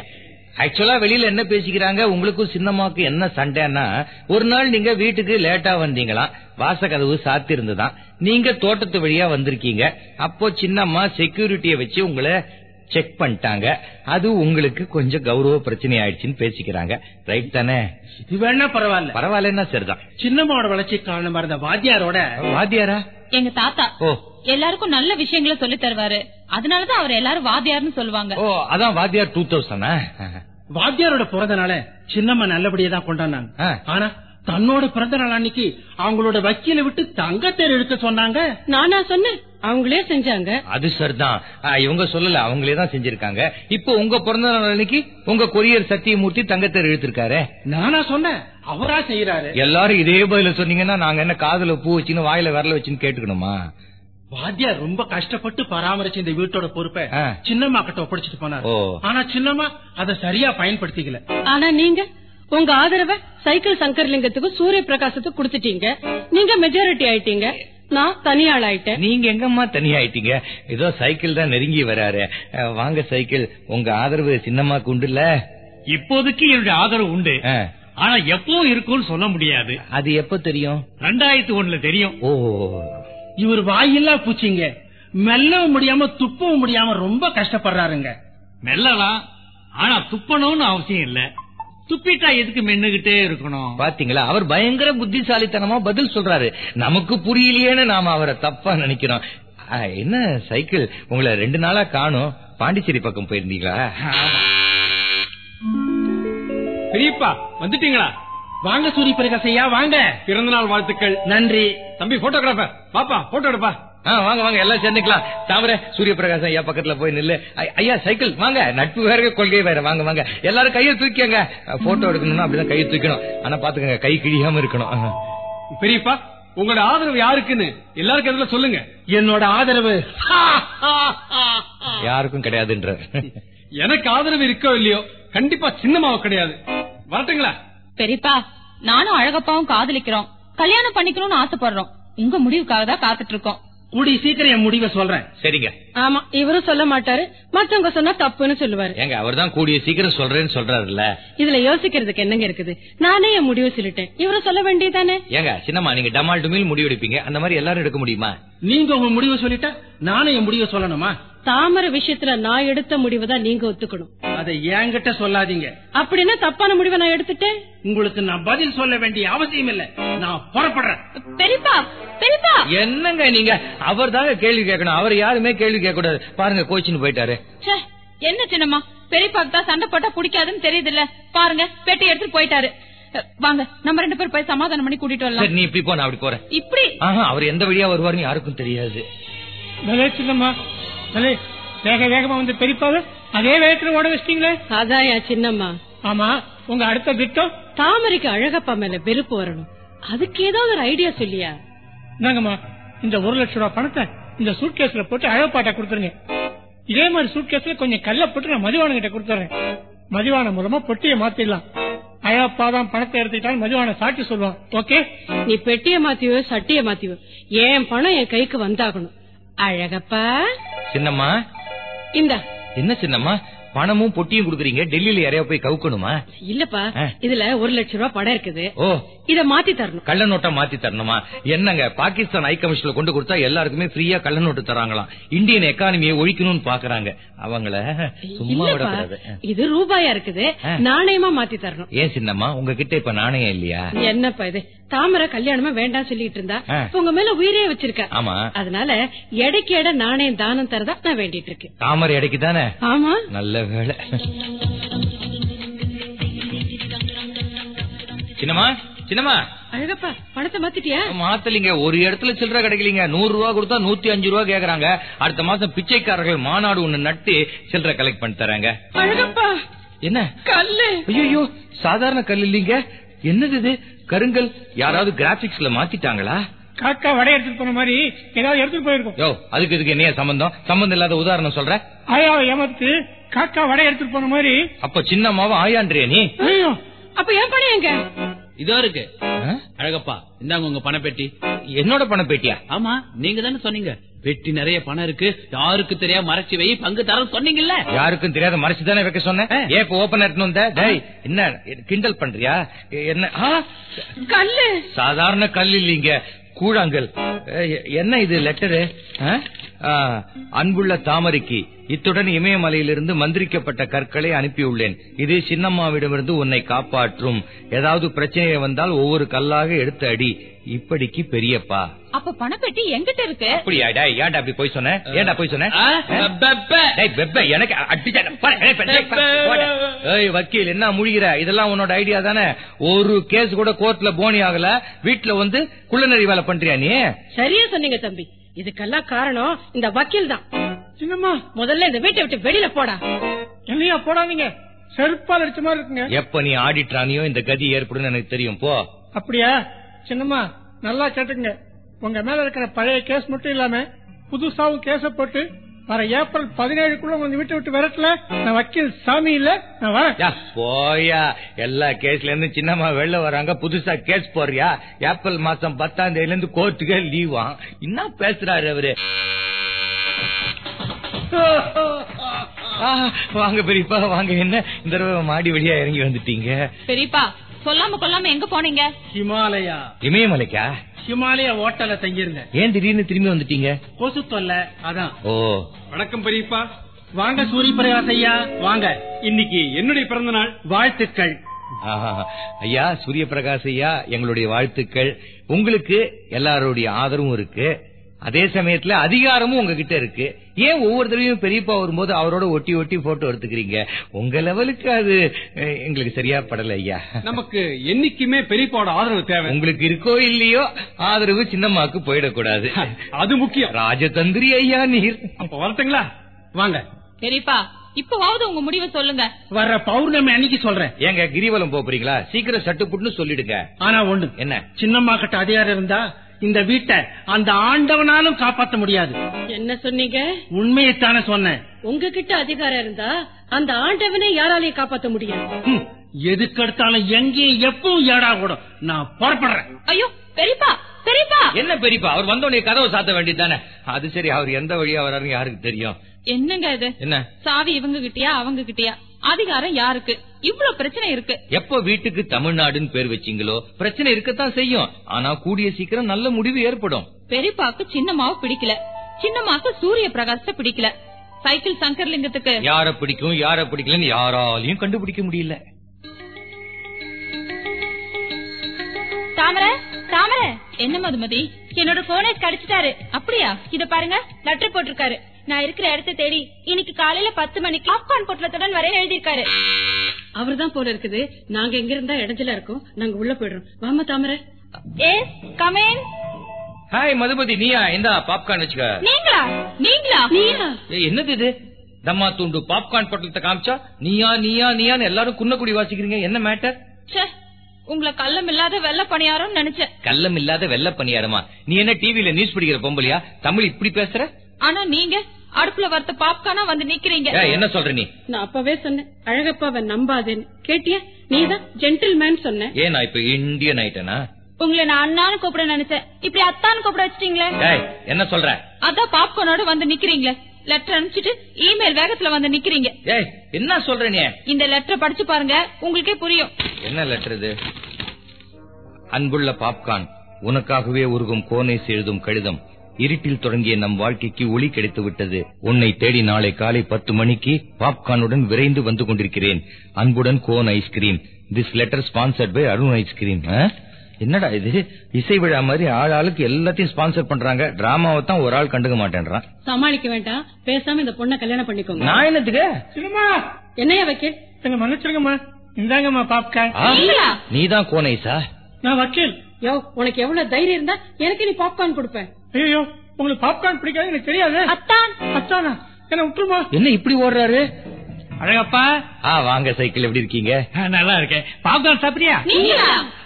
ஆக்சுவலா வெளியில என்ன பேசிக்கிறாங்க? உங்களுக்கும் சின்னம்மாவுக்கு என்ன சண்டைன்னா ஒரு நாள் நீங்க வீட்டுக்கு லேட்டா வந்தீங்களாம் வாசக்கதவு சாத்திருந்துதான். நீங்க தோட்டத்து வழியா வந்திருக்கீங்க. அப்போ சின்னம்மா செக்யூரிட்டிய வச்சு உங்களை செக் பண்ணிட்டாங்க. அது உங்களுக்கு கொஞ்சம் கௌரவ பிரச்சனை ஆயிடுச்சுன்னு பேசிக்கிறாங்க. ரைட் தானே? இது வேணா பரவாயில்ல. பரவாயில்லன்னா சரிதான். சின்னம்மாவோட வளர்ச்சி காரணமா இருந்த வாத்தியாரோட வாத்தியாரா? எங்க தாத்தா. ஓ. எல்லாருக்கும் நல்ல விஷயங்களை சொல்லி தருவாரு. அதனாலதான் அவர் எல்லாரும் வாத்தியார்னு சொல்லுவாங்க. ஓ அதான் வாத்தியார் டூ தௌசண்டா வாத்தியாரோட பிறந்த நாள சின்னம்மா நல்லபடியா தான் கொண்டாடினாங்க. ஆனா தன்னோட பிறந்த நாள் அன்னைக்கு அவங்களோட வக்கீல விட்டு தங்கத்தேர் எடுக்க சொன்னாங்க? நானா சொன்னேன். அவங்களே செஞ்சாங்க. அது சரிதான். இவங்க சொல்லல அவங்களே தான் செஞ்சிருக்காங்க. இப்போ உங்க பிறந்த நாள் அன்னைக்கு உங்க கொரியர் சத்தியமூர்த்தி தங்கத்தேர் இழுத்திருக்காரு நானா சொன்னேன். அவரா செய்யறாரு எல்லாரும் இதே பதில சொன்னீங்கன்னா நாங்க என்ன காதுல பூ வச்சுன்னு வாயில விரல வச்சுன்னு கேட்டுக்கணுமா? வாத்தியார் ரொம்ப கஷ்டப்பட்டு பராமரிச்ச இந்த வீட்டோட பொறுப்பை. சின்னம்மா கிட்ட ஒப்படைச்சிட்டு போனார். ஆனா சின்னம்மா அதை சரியா பயன்படுத்திக்கல. ஆனா நீங்க? உங்க ஆதரவை சைக்கிள் சங்கர்லிங்கத்துக்கும் சூரிய பிரகாசத்துக்கு கொடுத்துட்டீங்க. நீங்க மெஜாரிட்டி ஆயிட்டீங்க. நான் தனியாள் ஆயிட்டேன். நீங்க எங்கம்மா தனியாயிட்டீங்க ஏதோ சைக்கிள் தான் நெருங்கி வராரு. வாங்க சைக்கிள். உங்க ஆதரவு சின்னம்மாக்கு உண்டுல்ல இப்போதைக்கு என்னுடைய ஆதரவு உண்டு. ஆனா எப்போ இருக்கும்னு சொல்ல முடியாது. அது எப்ப தெரியும்? ரெண்டாயிரத்தி ஒண்ணுல தெரியும். ஓ. இவர் வாயில்லா பூச்சிங்க. மெல்லவும் முடியாம துப்பவும் முடியாம ரொம்ப கஷ்டப்படுறாருங்க. மெல்லலாம் ஆனா துப்பணும்னு அவசியம் இல்ல. துப்பிட்டா எதுக்கு மென்னுகிட்டே இருக்கணும்? பாத்தீங்களா? அவர் பயங்கர புத்திசாலித்தனமா பதில் சொல்றாரு. நமக்கு புரியலையேன்னு நாம அவரை தப்பா நினைக்கிறோம். என்ன சைக்கிள்? உங்களை ரெண்டு நாளா காணும். பாண்டிச்சேரி பக்கம் போயிருந்தீங்களா? பெரியப்பா வந்துட்டீங்களா? வாங்க சூரிய பிரகாசையா வாங்க. பிறந்த நாள் வாழ்த்துக்கள். நன்றி. தம்பி போட்டோகிராஃபர் பாப்பா போட்டோ எடுப்பா. வாங்க வாங்க எல்லாம் சேர்ந்துக்கலாம். தாமரை சூரிய பிரகாசம் ஐயா பக்கத்துல போய் நில்லு. ஐ- ஐயா சைக்கிள் வாங்க. நட்பு வேற கொள்கை வேற. வாங்க வாங்க. எல்லாரும் கையை தூக்கிங்க போட்டோ எடுக்கணும்னா அப்படிதான் கையை தூக்கணும். ஆனா பாத்துக்கங்க கை கிழியாம இருக்கணும். பெரியப்பா உங்களோட ஆதரவு யாருக்குன்னு எல்லாருக்கும் எதுல சொல்லுங்க. என்னோட ஆதரவு. யாருக்கும் கிடையாதுன்ற. எனக்கு ஆதரவு இருக்கோ இல்லையோ? கண்டிப்பா சின்னமாவ கிடையாது. வரட்டுங்களா? பெரியப்பா நானும் அழகப்பாவும் காதலிக்கிறோம். கல்யாணம் பண்ணிக்கணும்னு ஆசைப்படுறோம். உங்க முடிவுக்காக தான் காத்துட்டு இருக்கோம். கூடி சீக்கிரம் என் முடிவை சொல்றேன். சரிங்க. ஆமா இவரும் சொல்ல மாட்டாரு மத்தவங்க சொன்னா தப்புன்னு சொல்லுவாரு. ஏங்க அவர்தான் கூடிய சீக்கிரம் சொல்றேன்னு சொல்றாருல்ல? இதுல யோசிக்கிறதுக்கு என்னங்க இருக்குது? நானே என் முடிவு சொல்லிட்டேன். இவரும் சொல்ல வேண்டியதானே ஏங்க சின்னம்மா நீங்க டமால் டுமில் முடிவெடுப்பீங்க அந்த மாதிரி எல்லாரும் எடுக்க முடியுமா? நீங்க உங்க முடிவை சொல்லிட்டா நானும் என் முடிவை சொல்லணுமா? தாமரை விஷயத்துல நான் எடுத்த முடிவை தான் நீங்க ஒத்துக்கணும். அதை என்கிட்ட சொல்லாதீங்க. அப்படின்னா தப்பான முடிவை நான் எடுத்துட்டேன்? உங்களுக்கு நான் பதில் சொல்ல வேண்டிய அவசியம் இல்ல. நான் புறப்படுறேன். பெரியப்பா பெரியப்பா! என்னங்க நீங்க? அவர் தாங்க கேள்வி கேட்கணும். அவர் யாருமே கேள்வி கேட்க கூடாது பாருங்க கோச்சின்னு போயிட்டாரு. என்ன சின்னம்மா? பெரியப்பாக்கு தான் சண்டை போட்டா பிடிக்காதுன்னு தெரியுது இல்ல பாருங்க பெட்டி எடுத்துட்டு போயிட்டாரு. வாங்க நம்ம ரெண்டு பேரும் போய் சமாதானம் பண்ணி கூட்டிட்டு வரலாம். நீ இப்படி போ நான் அப்படி போறேன். இப்படி? அவர் எந்த வழியா வருவாருன்னு யாருக்கும் தெரியாது. சின்னம்மா வேக வேகமா வந்து பெரியப்பாவை அதே வேகத்துல ஓட வச்சிட்டீங்களே? அதான் என் சின்னம்மா. ஆமா உங்க அடுத்த திட்டம்? தாமரைக்கு அழகப்பா மேல வெறுப்பு வரணும். அதுக்கு ஏதாவது ஒரு ஐடியா சொல்லியா? இந்தாங்கம்மா இந்த ஒரு லட்சம் ரூபாய் பணத்தை இந்த சூட்கேஸ்ல போட்டு அழகப்பாட்டா கொடுத்துருங்க. இதே மாதிரி சூட்கேஸ்ல கொஞ்சம் கல்ல போட்டு நான் மதிவான கிட்ட கொடுத்துறேன். மதிவான மூலமா பொட்டியை மாத்திடலாம். அழகப்பா தான் பணத்தை எடுத்துக்கிட்டாலும் மதிவான சாட்சி சொல்லுவான். ஓகே? நீ பெட்டிய மாத்தியோ சட்டிய மாத்தியோ என் பணம் என் கைக்கு வந்தாகணும். அழகப்பா. சின்னம்மா. இந்த. என்ன சின்னம்மா? பணமும் பொட்டியும் குடுக்குறீங்க. டெல்லியில யாரையா போய் கவுக்கணுமா? இல்லப்பா. இதுல ஒரு லட்சம் ரூபாய் படம் இருக்குது. ஓ. இத மாத்தி தரணும். கள்ள நோட்டா மாத்தி தரணுமா? என்னங்க பாகிஸ்தான் ஹை கமிஷன்ல கொண்டு கொடுத்தா எல்லாருக்குமே ஃப்ரீயா கள்ள நோட்டு தராங்களாம். இந்தியன் எக்கானமியை ஒழிக்கணும்னு பாக்குறாங்க. அவங்கள சும்மா விடக்கூடாது. இது ரூபாயா இருக்குது. நாணயமா மாத்தி தரணும். ஏன் சின்னம்மா உங்ககிட்ட இப்ப நாணயம் இல்லையா? என்னப்பா இது? தாமரை கல்யாணமா வேண்டாம் சொல்லிட்டு இருந்தா. உங்க மேல உயிரே வச்சிருக்க. ஆமா. அதனால எடைக்கு எடை நாணயம் தானம் தரதா நான் வேண்டிட்டு இருக்கேன். தாமரை இடைக்கு தானே ஆமா. நல்ல வேலை சின்னம்மா சின்னம்மா. அழகப்பா பணத்தை மாத்திட்டியா? மாத்தலிங்க ஒரு இடத்துல சில்லற கிடைக்கலீங்க. நூறு ரூபா கொடுத்தா நூத்தி அஞ்சு ரூபா கேக்குறாங்க. அடுத்த மாசம் பிச்சைக்காரர்கள் மாநாடு ஒண்ணு நட்டு சில்லற கலெக்ட் பண்ணி தராங்க. அழகப்பா. என்ன? கல்லு. ஐயோ சாதாரண கல் இல்லீங்க? என்னது இது? கருங்கல் யாராவது கிராபிக்ஸ்ல மாத்திட்டாங்களா? காக்கா வடை எடுத்துட்டு போன மாதிரி ஏதாவது எடுத்துட்டு போயிருக்கும். யோ அதுக்கு இதுக்கு என்ன சம்பந்தம்? சம்பந்தம் இல்லாத உதாரணம் சொல்ற? ஆயாவை ஏமாத்து காக்கா வடை எடுத்துட்டு போன மாதிரி. அப்ப சின்னம்மாவும் ஆயான்றியா நீ? அப்ப என் பணம் எங்க? இதோ இருக்கு? அழகப்பா இந்தாங்க உங்க பணப்பெட்டி. என்னோட பண பேட்டியா ஆமா நீங்க தானே சொன்னீங்க. பெட்டி நிறைய பணம் இருக்கு. யாருக்கு தெரியாம மறைச்சு வை பங்கு தரம் சொன்னீங்கல்ல. யாருக்கும் தெரியாத மறைச்சு தானே வைக்க சொன்னேன்? ஏன் இப்ப ஓபன் டேய் என்ன கிண்டல் பண்றியா? என்ன கல்லு. சாதாரண கல் இல்லீங்க. கூழாங்கல். என்ன இது லெட்டரு? அன்புள்ள தாமரைக்கு இத்துடன் இமயமலையிலிருந்து மந்திரிக்கப்பட்ட கற்களை அனுப்பியுள்ளேன். இது சின்னம்மாவிடமிருந்து உன்னை காப்பாற்றும். ஏதாவது பிரச்சனை வந்தால் ஒவ்வொரு கல்லாக எடுத்து அடி. இப்படிக்கு பெரியப்பா. அப்ப பணப்பெட்டி எங்கிட்ட இருக்கு. அப்படியா? டேய் ஏன்டா அப்படி போய் சொன்ன? ஏன்டா போய் சொன்ன? ஆ, ஆ? பெப்ப. டேய், பெப்ப, எனக்கு ஏய், வக்கீல் என்ன முழிகிற இதெல்லாம் உன்னோட ஐடியா தானே? ஒரு கேஸ் கூட கோர்ட்ல போனி ஆகல. வீட்டுல வந்து குள்ளநரி வேலை பண்றியா நீ? சரியா சொன்னீங்க தம்பி. இதுக்கெல்லாம் காரணம் இந்த வக்கீல் தான். சின்னம்மா. முதல்ல இந்த வீட்டை விட்டு வெளியில போடா. என்னையா போடாதீங்க? செருப்பால் அடிச்ச மாதிரி இருக்குங்க. எப்ப நீ ஆடிட்டானியோ இந்த கதி ஏற்படும் எனக்கு தெரியும். போ. அப்படியா? சின்னம்மா நல்லா கேட்டுங்க உங்க மேல இருக்கிற பழைய கேஸ் மட்டும் இல்லாம புதுசாவும் கேஸ போட்டு வர ஏப்ரல் பதினேழுக்குள்ள உங்க வீட்டை விட்டு விரட்டல. நான் வக்கீல் சாமி இல்ல நான் வரேன். யா, போயா. எல்லா கேஸ்ல இருந்து சின்னம்மா வெளில வராங்க புதுசா கேஸ் போறியா ஏப்ரல் மாசம் பத்தாம் தேதியில இருந்து கோர்ட்டுக்கே லீவா என்ன பேசுறாரு அவரு? ஆ, வாங்க பெரியப்பா வாங்க. என்ன? இந்த தடவை மாடி வழியா இறங்கி வந்துட்டீங்க. பெரியப்பா சொல்லாம கொள்ளாம எங்க போனீங்க? ஹிமாலயா. இமயமலைக்கா? ஹிமாலயா ஹோட்டல்ல தங்கியிருந்தேன். ஏன் திடீர்னு திரும்பி வந்துட்டீங்க? கொசு தொல்லை அதான். ஓ. வணக்கம் பெரியப்பா. வாங்க சூரிய பிரகாஷ் ஐயா வாங்க. இன்னைக்கு என்னுடைய பிறந்த நாள் வாழ்த்துக்கள். ஆஹா. ஐயா சூரிய பிரகாஷ் ஐயா எங்களுடைய வாழ்த்துக்கள். உங்களுக்கு எல்லாருடைய ஆதரவும் இருக்கு. அதே சமயத்துல அதிகாரமும் உங்ககிட்ட இருக்கு. ஏன் ஒவ்வொரு தடவையும் பெரியப்பா வரும்போது அவரோட ஒட்டி ஒட்டி போட்டோ எடுத்துக்கிறீங்க? உங்க லெவலுக்கு அது எங்களுக்கு சரியா படல ஐயா. நமக்கு என்னைக்குமே பெரியப்பாவோட ஆதரவு தேவை. உங்களுக்கு இருக்கோ இல்லையோ ஆதரவு சின்னம்மாக்கு போயிடக்கூடாது. அது முக்கியம். ராஜதந்திரி ஐயா நீர். அப்ப வரட்டுங்களா? வாங்க. பெரியப்பா இப்பவாவது உங்க முடிவை சொல்லுங்க. வர்ற பௌர்ணமி அன்னைக்கு சொல்றேன். ஏங்க கிரிவலம் போறீங்களா? சீக்கிரம் சட்டுப்புட்டுன்னு சொல்லிடுங்க. ஆனா ஒண்ணு. என்ன? சின்னம்மா கிட்ட அதிகாரம் இருந்தா இந்த வீட்டை அந்த ஆண்டவனாலும் காப்பாத்த முடியாது. என்ன சொன்னீங்க? உண்மையைத்தானே சொன்னேன். உங்ககிட்ட அதிகாரம் இருந்தா அந்த ஆண்டவனை யாராலையும் காப்பாத்த முடியாது? ஹம், எதுக்கெடுத்தாலும் எங்கேயும் எப்பவும் ஏடா கூடும் நான் புறப்படுறேன். ஐயோ பெரியப்பா பெரியப்பா! என்ன பெரியப்பா? அவர் வந்தோடனே கதவை சாத்த வேண்டியதானே அது சரி அவர் எந்த வழியா வர்றாருன்னு யாருக்கு தெரியும்? என்னங்க இது? என்ன? சாவி இவங்க கிட்டயா அவங்க கிட்டயா? அதிகாரம் யாருக்கு? இவ்ளோ பிரச்சனை இருக்கு. எப்ப வீட்டுக்கு தமிழ்நாடுன்னு பேர் வச்சீங்களோ பிரச்சனை இருக்கத்தான் செய்யும். ஆனா கூடிய சீக்கிரம் நல்ல முடிவு ஏற்படும். பெரியப்பாக்கு சின்னமாவை பிடிக்கல. சின்னமாக்கு சூரிய பிரகாசத்தை பிடிக்கல. சைக்கிள் சங்கர்லிங்கத்துக்கு யார பிடிக்கும் யார பிடிக்கலன்னு யாராலையும் கண்டுபிடிக்க முடியல. தாமரை தாமரை. என்ன மதுமதி? என்னோட போனை கடிச்சிட்டாரு. அப்படியா? இத பாருங்க. லெட்டர் போட்டிருக்காரு. நான் இருக்கிற இடத்தை தேடி இன்னைக்கு காலையில பத்து மணிக்கு பாப்கார்ன் பொட்டலத்துடன் வர எழுதியிருக்காரு. அவர்தான் போல இருக்குது. நாங்க எங்க இருந்தா இடைஞ்சலா இருக்கோம். நாங்க உள்ள போயிடுறோம். வாமா தாமரை. ஏ கமேன் ஹாய் மதுபதி. நீயா? இந்தா பாப்கார்ன் வச்சுக்க. நீங்களா? நீங்களா? நீயா? ஏய், என்னது இது? தம்மா துண்டு பாப்கார்ன் பொட்டலத்தை காமிச்சா? நீயா நீயா நீயான்னு எல்லாரும் குன்னக்குடி வாசிக்கிறீங்க. என்ன மேட்டர் ச்சே உங்களை கள்ளம் இல்லாத வெள்ள பணியாரம் நினைச்சேன். கள்ளம் இல்லாத வெள்ள பணியாரமா? நீ என்ன டிவில நியூஸ் படிக்கிற பொம்பளையா? தமிழ் இப்படி பேசுற? ஆனா நீங்க அடுப்புல வறுத்த பாப்கார்னா வந்து நிக்கிறீங்க. ஏய், என்ன சொல்ற நீ? நான் அப்பவே சொன்னேன். அழகப்பாவை நம்பாதேன்னு. கேட்டியா? நீதான் ஜென்டில்மேன் சொன்ன. ஏன் நான் இப்ப இந்தியன் ஆயிட்டேனா? உங்களை நான் அண்ணான்னு கூப்பிட நினைச்சேன். இப்படி அத்தான்னு கூப்பிட வச்சிட்டீங்களே. ஏய் என்ன சொல்ற? அதான் பாப்கார்னோட வந்து நிக்கிறீங்களே. லெட்டர் அனுப்பிச்சிட்டு இமெயில் வேகத்துல வந்து நிக்கிறீங்க. ஏய் என்ன சொல்ற நீ? இந்த லெட்டர் படிச்சு பாருங்க. உங்களுக்கே புரியும். என்ன லெட்டர் இது? அன்புள்ள பாப்கார்ன் உனக்காகவே உருகும் கோனேஸ் எழுதும் கடிதம். இருட்டில் தொடங்கிய நம் வாழ்க்கைக்கு ஒளி கிடைத்து விட்டது. உன்னை தேடி நாளை காலை பத்து மணிக்கு பாப்கார்னுடன் விரைந்து வந்து கொண்டிருக்கிறேன். அன்புடன் cone ice cream this letter sponsored by Arun ice cream என்னடா இது? இசை விழா மாதிரி ஆள் ஆளுக்கு எல்லாத்தையும் ஸ்பான்சர் பண்றாங்க. டிராமாவை தான் ஒரு ஆள் கண்டுக்க மாட்டேன்றான். சமாளிக்க வேண்டாம். பேசாம இந்த பொண்ணை கல்யாணம் பண்ணிக்கோங்க. நான் என்னத்துக்கு? சினிமா! என்னையா வக்கீல்? என்ன மன்னிச்சிருங்கம்மா இந்தாங்கம்மா பாப்கார்ன்? நீதான் கோனைசா நான் வக்கீல். யோ உனக்கு எவ்வளவு தைரியம் இருந்தா எனக்கு நீ பாப்கார்ன் கொடுப்பேன் ஐயோ உங்களுக்கு பாப்கார்ன் பிடிக்காது எனக்கு தெரியாது. அத்தான். அத்தானா என்ன விட்டுருமா? என்ன இப்படி ஓடுறாரு? அழகப்பா. ஆ வாங்க சைக்கிள் எப்படி இருக்கீங்க? ஆ, நல்லா இருக்கேன். பாப்கார்ன் சாப்பிடுறியா?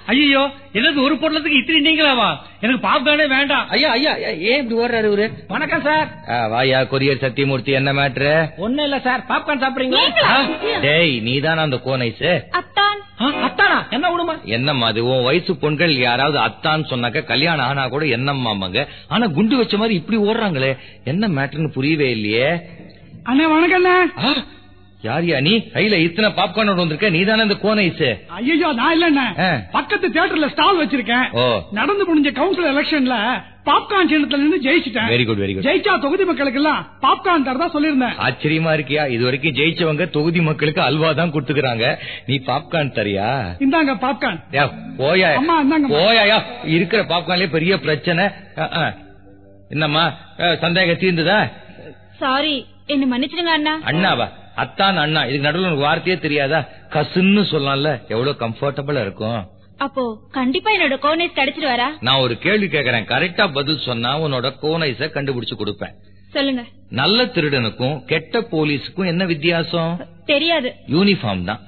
ஐயோ என்னது ஒரு பொருளத்துக்கு இத்தனை நீங்களாவா? எனக்கு பாப்கார்னே வேண்டாம். ஐயா ஐயா ஐயா, ஏன் இப்படி ஓடுறாரு இவரு? வணக்கம் சார். ஆ, வாயா கொரியர் சத்தியமூர்த்தி என்ன மேட்ரு? ஒண்ணும் இல்ல சார். பாப்கார்ன் சாப்பிடுறீங்களா? டேய் நீதானா அந்த கோனைஸ் அத்தான். ஆ, அத்தானா? என்ன விடுமா என்னம்மா அது உன் வயசு பொண்கள் யாராவது அத்தான்னு சொன்னாக்க கல்யாணம் ஆனா கூட என்னம்மாங்க ஆனா குண்டு வச்ச மாதிரி இப்படி ஓடுறாங்களே. என்ன மேட்டர்னு புரியவே இல்லையே? அண்ணே வணக்கம் யாரியா நீ? கையில இத்தனை பாப்கார்ன் வந்திருக்க? நீதானே இந்த கோனைஸ் ஐயோ நான் இல்லண்ணே. ஆ. பக்கத்து தியேட்டர்ல ஸ்டால் வச்சிருக்கேன். ஓ. நடந்து முடிஞ்ச கவுன்சில் எலெக்ஷன்ல பாப்கார்ன் சின்னத்துல நின்று ஜெயிச்சிட்டேன். வெரி குட் வெரி குட் ஜெயிச்சா தொகுதி மக்களுக்கு எல்லாம் பாப்கார்ன் தரதா சொல்லியிருந்தேன். ஆச்சரியமா இருக்கியா? இது வரைக்கும் ஜெயிச்சவங்க தொகுதி மக்களுக்கு அல்வா தான் கொடுத்துக்கிறாங்க. நீ பாப்கார்ன் தரியா? இந்தாங்க பாப்கார்ன் போயா. அம்மா, இந்தாங்கம்மா. போயா இருக்கிற பாப்கார்ன்லயே பெரிய பிரச்சனை. என்னம்மா? சந்தேகம் தீர்ந்துதா? சாரி என்ன மன்னிச்சிடுங்க அண்ணா. அண்ணாவா? அத்தான் அண்ணா. இதுக்கு நடுவுல உனக்கு வார்த்தையே தெரியாதா? கசுன்னு சொல்லலாம்ல எவ்வளவு கம்ஃபர்டபுளா இருக்கும். அப்போ கண்டிப்பா என்னோட கோனேஸ் கிடைச்சிட்டு வரா நான் ஒரு கேள்வி கேக்குறேன் கரெக்டா பதில் சொன்னா உன்னோட கோனைஸ கண்டுபிடிச்சு கொடுப்பேன். சொல்லுங்க. நல்ல திருடனுக்கும் கெட்ட போலீஸுக்கும் என்ன வித்தியாசம்? தெரியாது. யூனிஃபார்ம் தான்.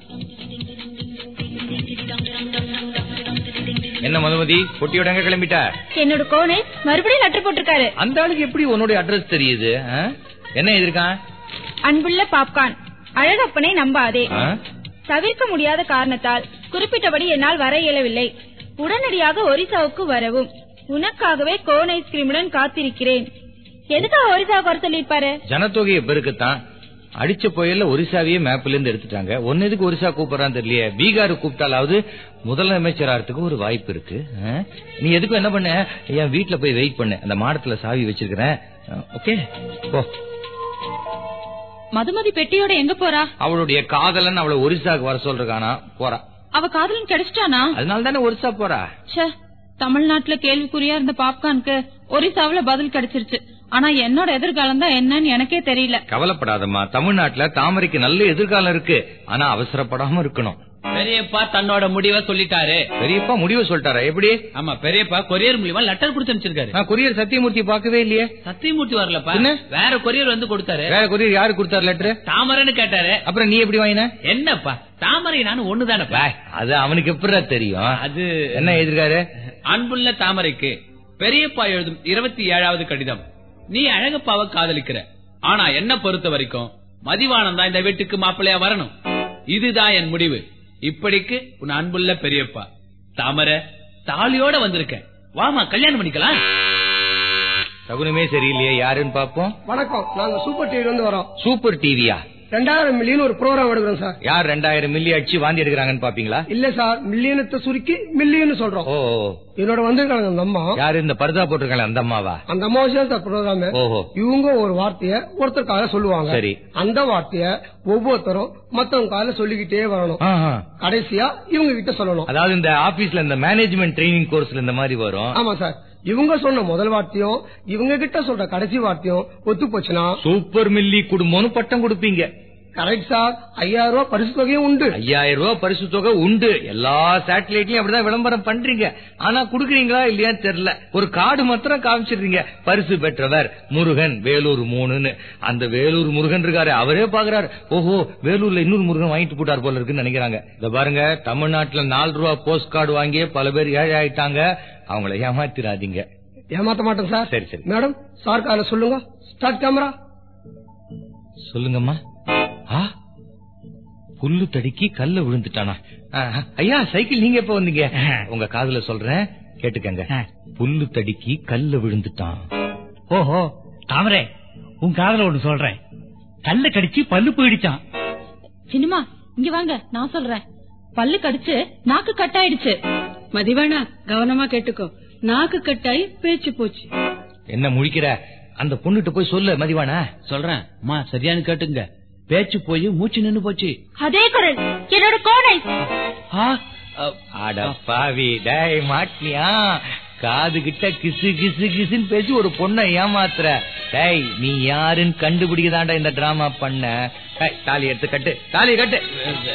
என்ன மதுமதி? பொட்டியோட எங்க கிளம்பிட்ட? என்னோட கோனேஸ் மறுபடியும் லெட்டர் போட்டிருக்காரு. அந்த ஆளுக்கு எப்படி உன்னுடைய அட்ரஸ் தெரியுது? என்ன எதிர்க்கான்? அன்புள்ள பாப்கார்ன் அழகப்பனை நம்பாதே. தவிர்க்க முடியாத காரணத்தால் குறிப்பிட்டபடி என்னால் வர இயலவில்லை. உடனடியாக ஒரிசாவுக்கு வரவும். உனக்காகவே கோன் ஐஸ்கிரீமுடன் காத்திருக்கிறேன். எதுக்காக ஒரிசாவுக்கு வர சொல்லியிருப்பாரு? ஜனத்தொகையை பெருக்கத்தான். அடிச்ச புயல்ல ஒரிசாவையே மேப்ல இருந்து எடுத்துட்டாங்க. ஒன்னு எதுக்கு ஒரிசா கூப்பிடறான்னு தெரியலையே. பீகார் கூப்பிட்டாலாவது முதலமைச்சராகிறதுக்கு ஒரு வாய்ப்பு இருக்கு? நீ எதுக்கும் என்ன பண்ண? என் வீட்டுல போய் வெயிட் பண்ணு. அந்த மாடத்துல சாவி வச்சிருக்கிறேன். ஓகே? போ. மதுமதி பெட்டியோட எங்க போறா? அவளுடைய காதலன் அவளை ஒரிசாக்கு வர சொல்றானா போறா. அவ காதலன் கிடைச்சிட்டானா? அதனால தானே ஒரிசா போறா. தமிழ்நாட்டுல கேள்விக்குறியா இருந்த பாப்கார்னுக்கு ஒரிசாவுல பதில் கிடைச்சிருச்சு. ஆனா என்னோட எதிர்காலம் தான் என்னன்னு எனக்கே தெரியல. கவலைப்படாதம்மா. தமிழ்நாட்டுல தாமரைக்கு நல்ல எதிர்காலம் இருக்கு. ஆனா அவசரப்படாம இருக்கணும். பெரியப்பா தன்னோட முடிவை சொல்லிட்டாரு. பெரியப்பா முடிவு சொல்லிட்டாரா? எப்படி? ஆமா பெரியப்பா கொரியர் மூலியமா லெட்டர் கொடுத்து அனுப்பிச்சிருக்காரு கொரியர் சத்தியமூர்த்தி பார்க்கவே இல்லையே. சத்தியமூர்த்தி வரலப்பா? வேற கொரியர் வந்து கொடுத்தாரு. வேற கொரியர் யாரு கொடுத்தாரு லெட்டர் தாமரைன்னு கேட்டாரு. அப்புறம் நீ எப்படி வாங்கின? என்னப்பா? தாமரை நானும் ஒண்ணுதானப்பா அது அவனுக்கு எப்படிடா தெரியும்? அது என்ன எழுதிருக்காரு? அன்புள்ள தாமரைக்கு பெரியப்பா எழுதும் இருபத்தி ஏழாவது கடிதம். நீ அழகப்பாவை காதலிக்கிற. ஆனா என்ன பொறுத்த வரைக்கும் மதிவானம் தான் இந்த வீட்டுக்கு மாப்பிள்ளையா வரணும். இதுதான் என் முடிவு. இப்படிக்கு உன் அன்புள்ள பெரியப்பா தாமரை தாலியோட வந்திருக்கேன். வாமா கல்யாணம் பண்ணிக்கலாம். சகுனமே சரியில்லையே யாருன்னு பாப்போம் வணக்கம் நாங்க சூப்பர் டிவி வந்து வரோம். சூப்பர் டிவியா? ரெண்டாயிரம் மில்லியன் ஒரு ப்ரோக்ராம் எடுக்கிறோம் சார் யார் ரெண்டாயிரம் மில்லி அடிச்சு வாந்தி எடுக்கிறாங்கன்னு பாப்பீங்களா? இல்ல சார் மில்லியனத்தை சுருக்கி மில்லியன் சொல்றோம். ஓ என்னோட வந்திருக்காங்க அந்த அம்மா. யாரு இந்த பர்தா போட்டிருக்காங்க அந்த அம்மாவா? அந்த அம்மா தான் சார் ப்ரோக்ராம் இவங்க ஒரு வார்த்தைய ஒருத்தருக்காக சொல்லுவாங்க. சரி. அந்த வார்த்தைய ஒவ்வொருத்தரும் மத்தவங்க கால சொல்லிக்கிட்டே வரணும். கடைசியா இவங்க கிட்ட சொல்லணும். அதாவது இந்த ஆபீஸ்ல இந்த மேனேஜ்மெண்ட் ட்ரைனிங் கோர்ஸ்ல இந்த மாதிரி வரும். ஆமா சார் இவங்க சொன்ன முதல் வார்த்தையும் இவங்க கிட்ட சொல்ற கடைசி வார்த்தையும் ஒத்து போச்சுன்னா சூப்பர் மில்லி குடும்பம்னு பட்டம் கொடுப்பீங்க. கரெக்ட் சார் ஐயாயிரம் ரூபாய் பரிசு தொகையும் உண்டு. ஐயாயிரம் ரூபாய் பரிசு தொகை உண்டு. எல்லா சேட்டலைட்லயும் அப்படிதான் விளம்பரம் பண்றீங்க. ஆனா குடுக்குறீங்களா இல்லையான்னு தெரியல. ஒரு கார்டு மாத்திரம் காமிச்சிடுறீங்க. பரிசு பெற்றவர் முருகன் வேலூர் மூணுன்னு. அந்த வேலூர் முருகன் இருக்காரு. அவரே பாக்குறாரு. ஓஹோ வேலூர்ல இன்னொரு முருகன் வாங்கிட்டு போட்டார் போல இருக்குன்னு நினைக்கிறாங்க. இத பாருங்க தமிழ்நாட்டுல நாலு ரூபா போஸ்ட் கார்டு வாங்கியே பல பேர் ஏழை ஆயிட்டாங்க. அவங்கள ஏமாத்திராதீங்க. ஏமாத்த மாட்டோம் சார் சரி சரி. மேடம் சார் கால சொல்லுங்க. ஸ்டார்ட் கேமரா சொல்லுங்கம்மா. புல்லு தடுக்கி கல்ல விழுந்துட்டானா? ஐயா சைக்கிள் நீங்க எப்ப வந்தீங்க? உங்க காதுல சொல்றேன் கேட்டுக்கங்க. புல்லு தடுக்கி கல்ல விழுந்துட்டான். ஓஹோ தாமரை உன் காதல ஒண்ணு சொல்றேன். கல்ல கடிச்சு பல்லு போயிடுச்சான் சினிமா இங்க வாங்க நான் சொல்றேன். பல்லு கடிச்சு நாக்கு கட் ஆயிடுச்சு மதிவானா கவனமா கேட்டுக்கோ. நாக்கு கட்டாயி பேச்சு போச்சு. என்ன முழிக்கிற? அந்த பொண்ணுகிட்ட போய் சொல்லு மதிவானா. சொல்றேன். அம்மா சரியானு கேட்டுங்க. பேச்சு போய் மூச்சு நின்னு போச்சு. அதே குரல். என்னோட கோனை அட பாவி டேய் மாட்டினியா காது கிட்ட கிசு கிசு கிசுன்னு பேசி ஒரு பொண்ணை ஏமாத்துற. டேய் நீ யாருன்னு கண்டுபிடிக்கதாண்டா இந்த டிராமா பண்ண. தாலி எடுத்து கட்டு தாலி கட்டு.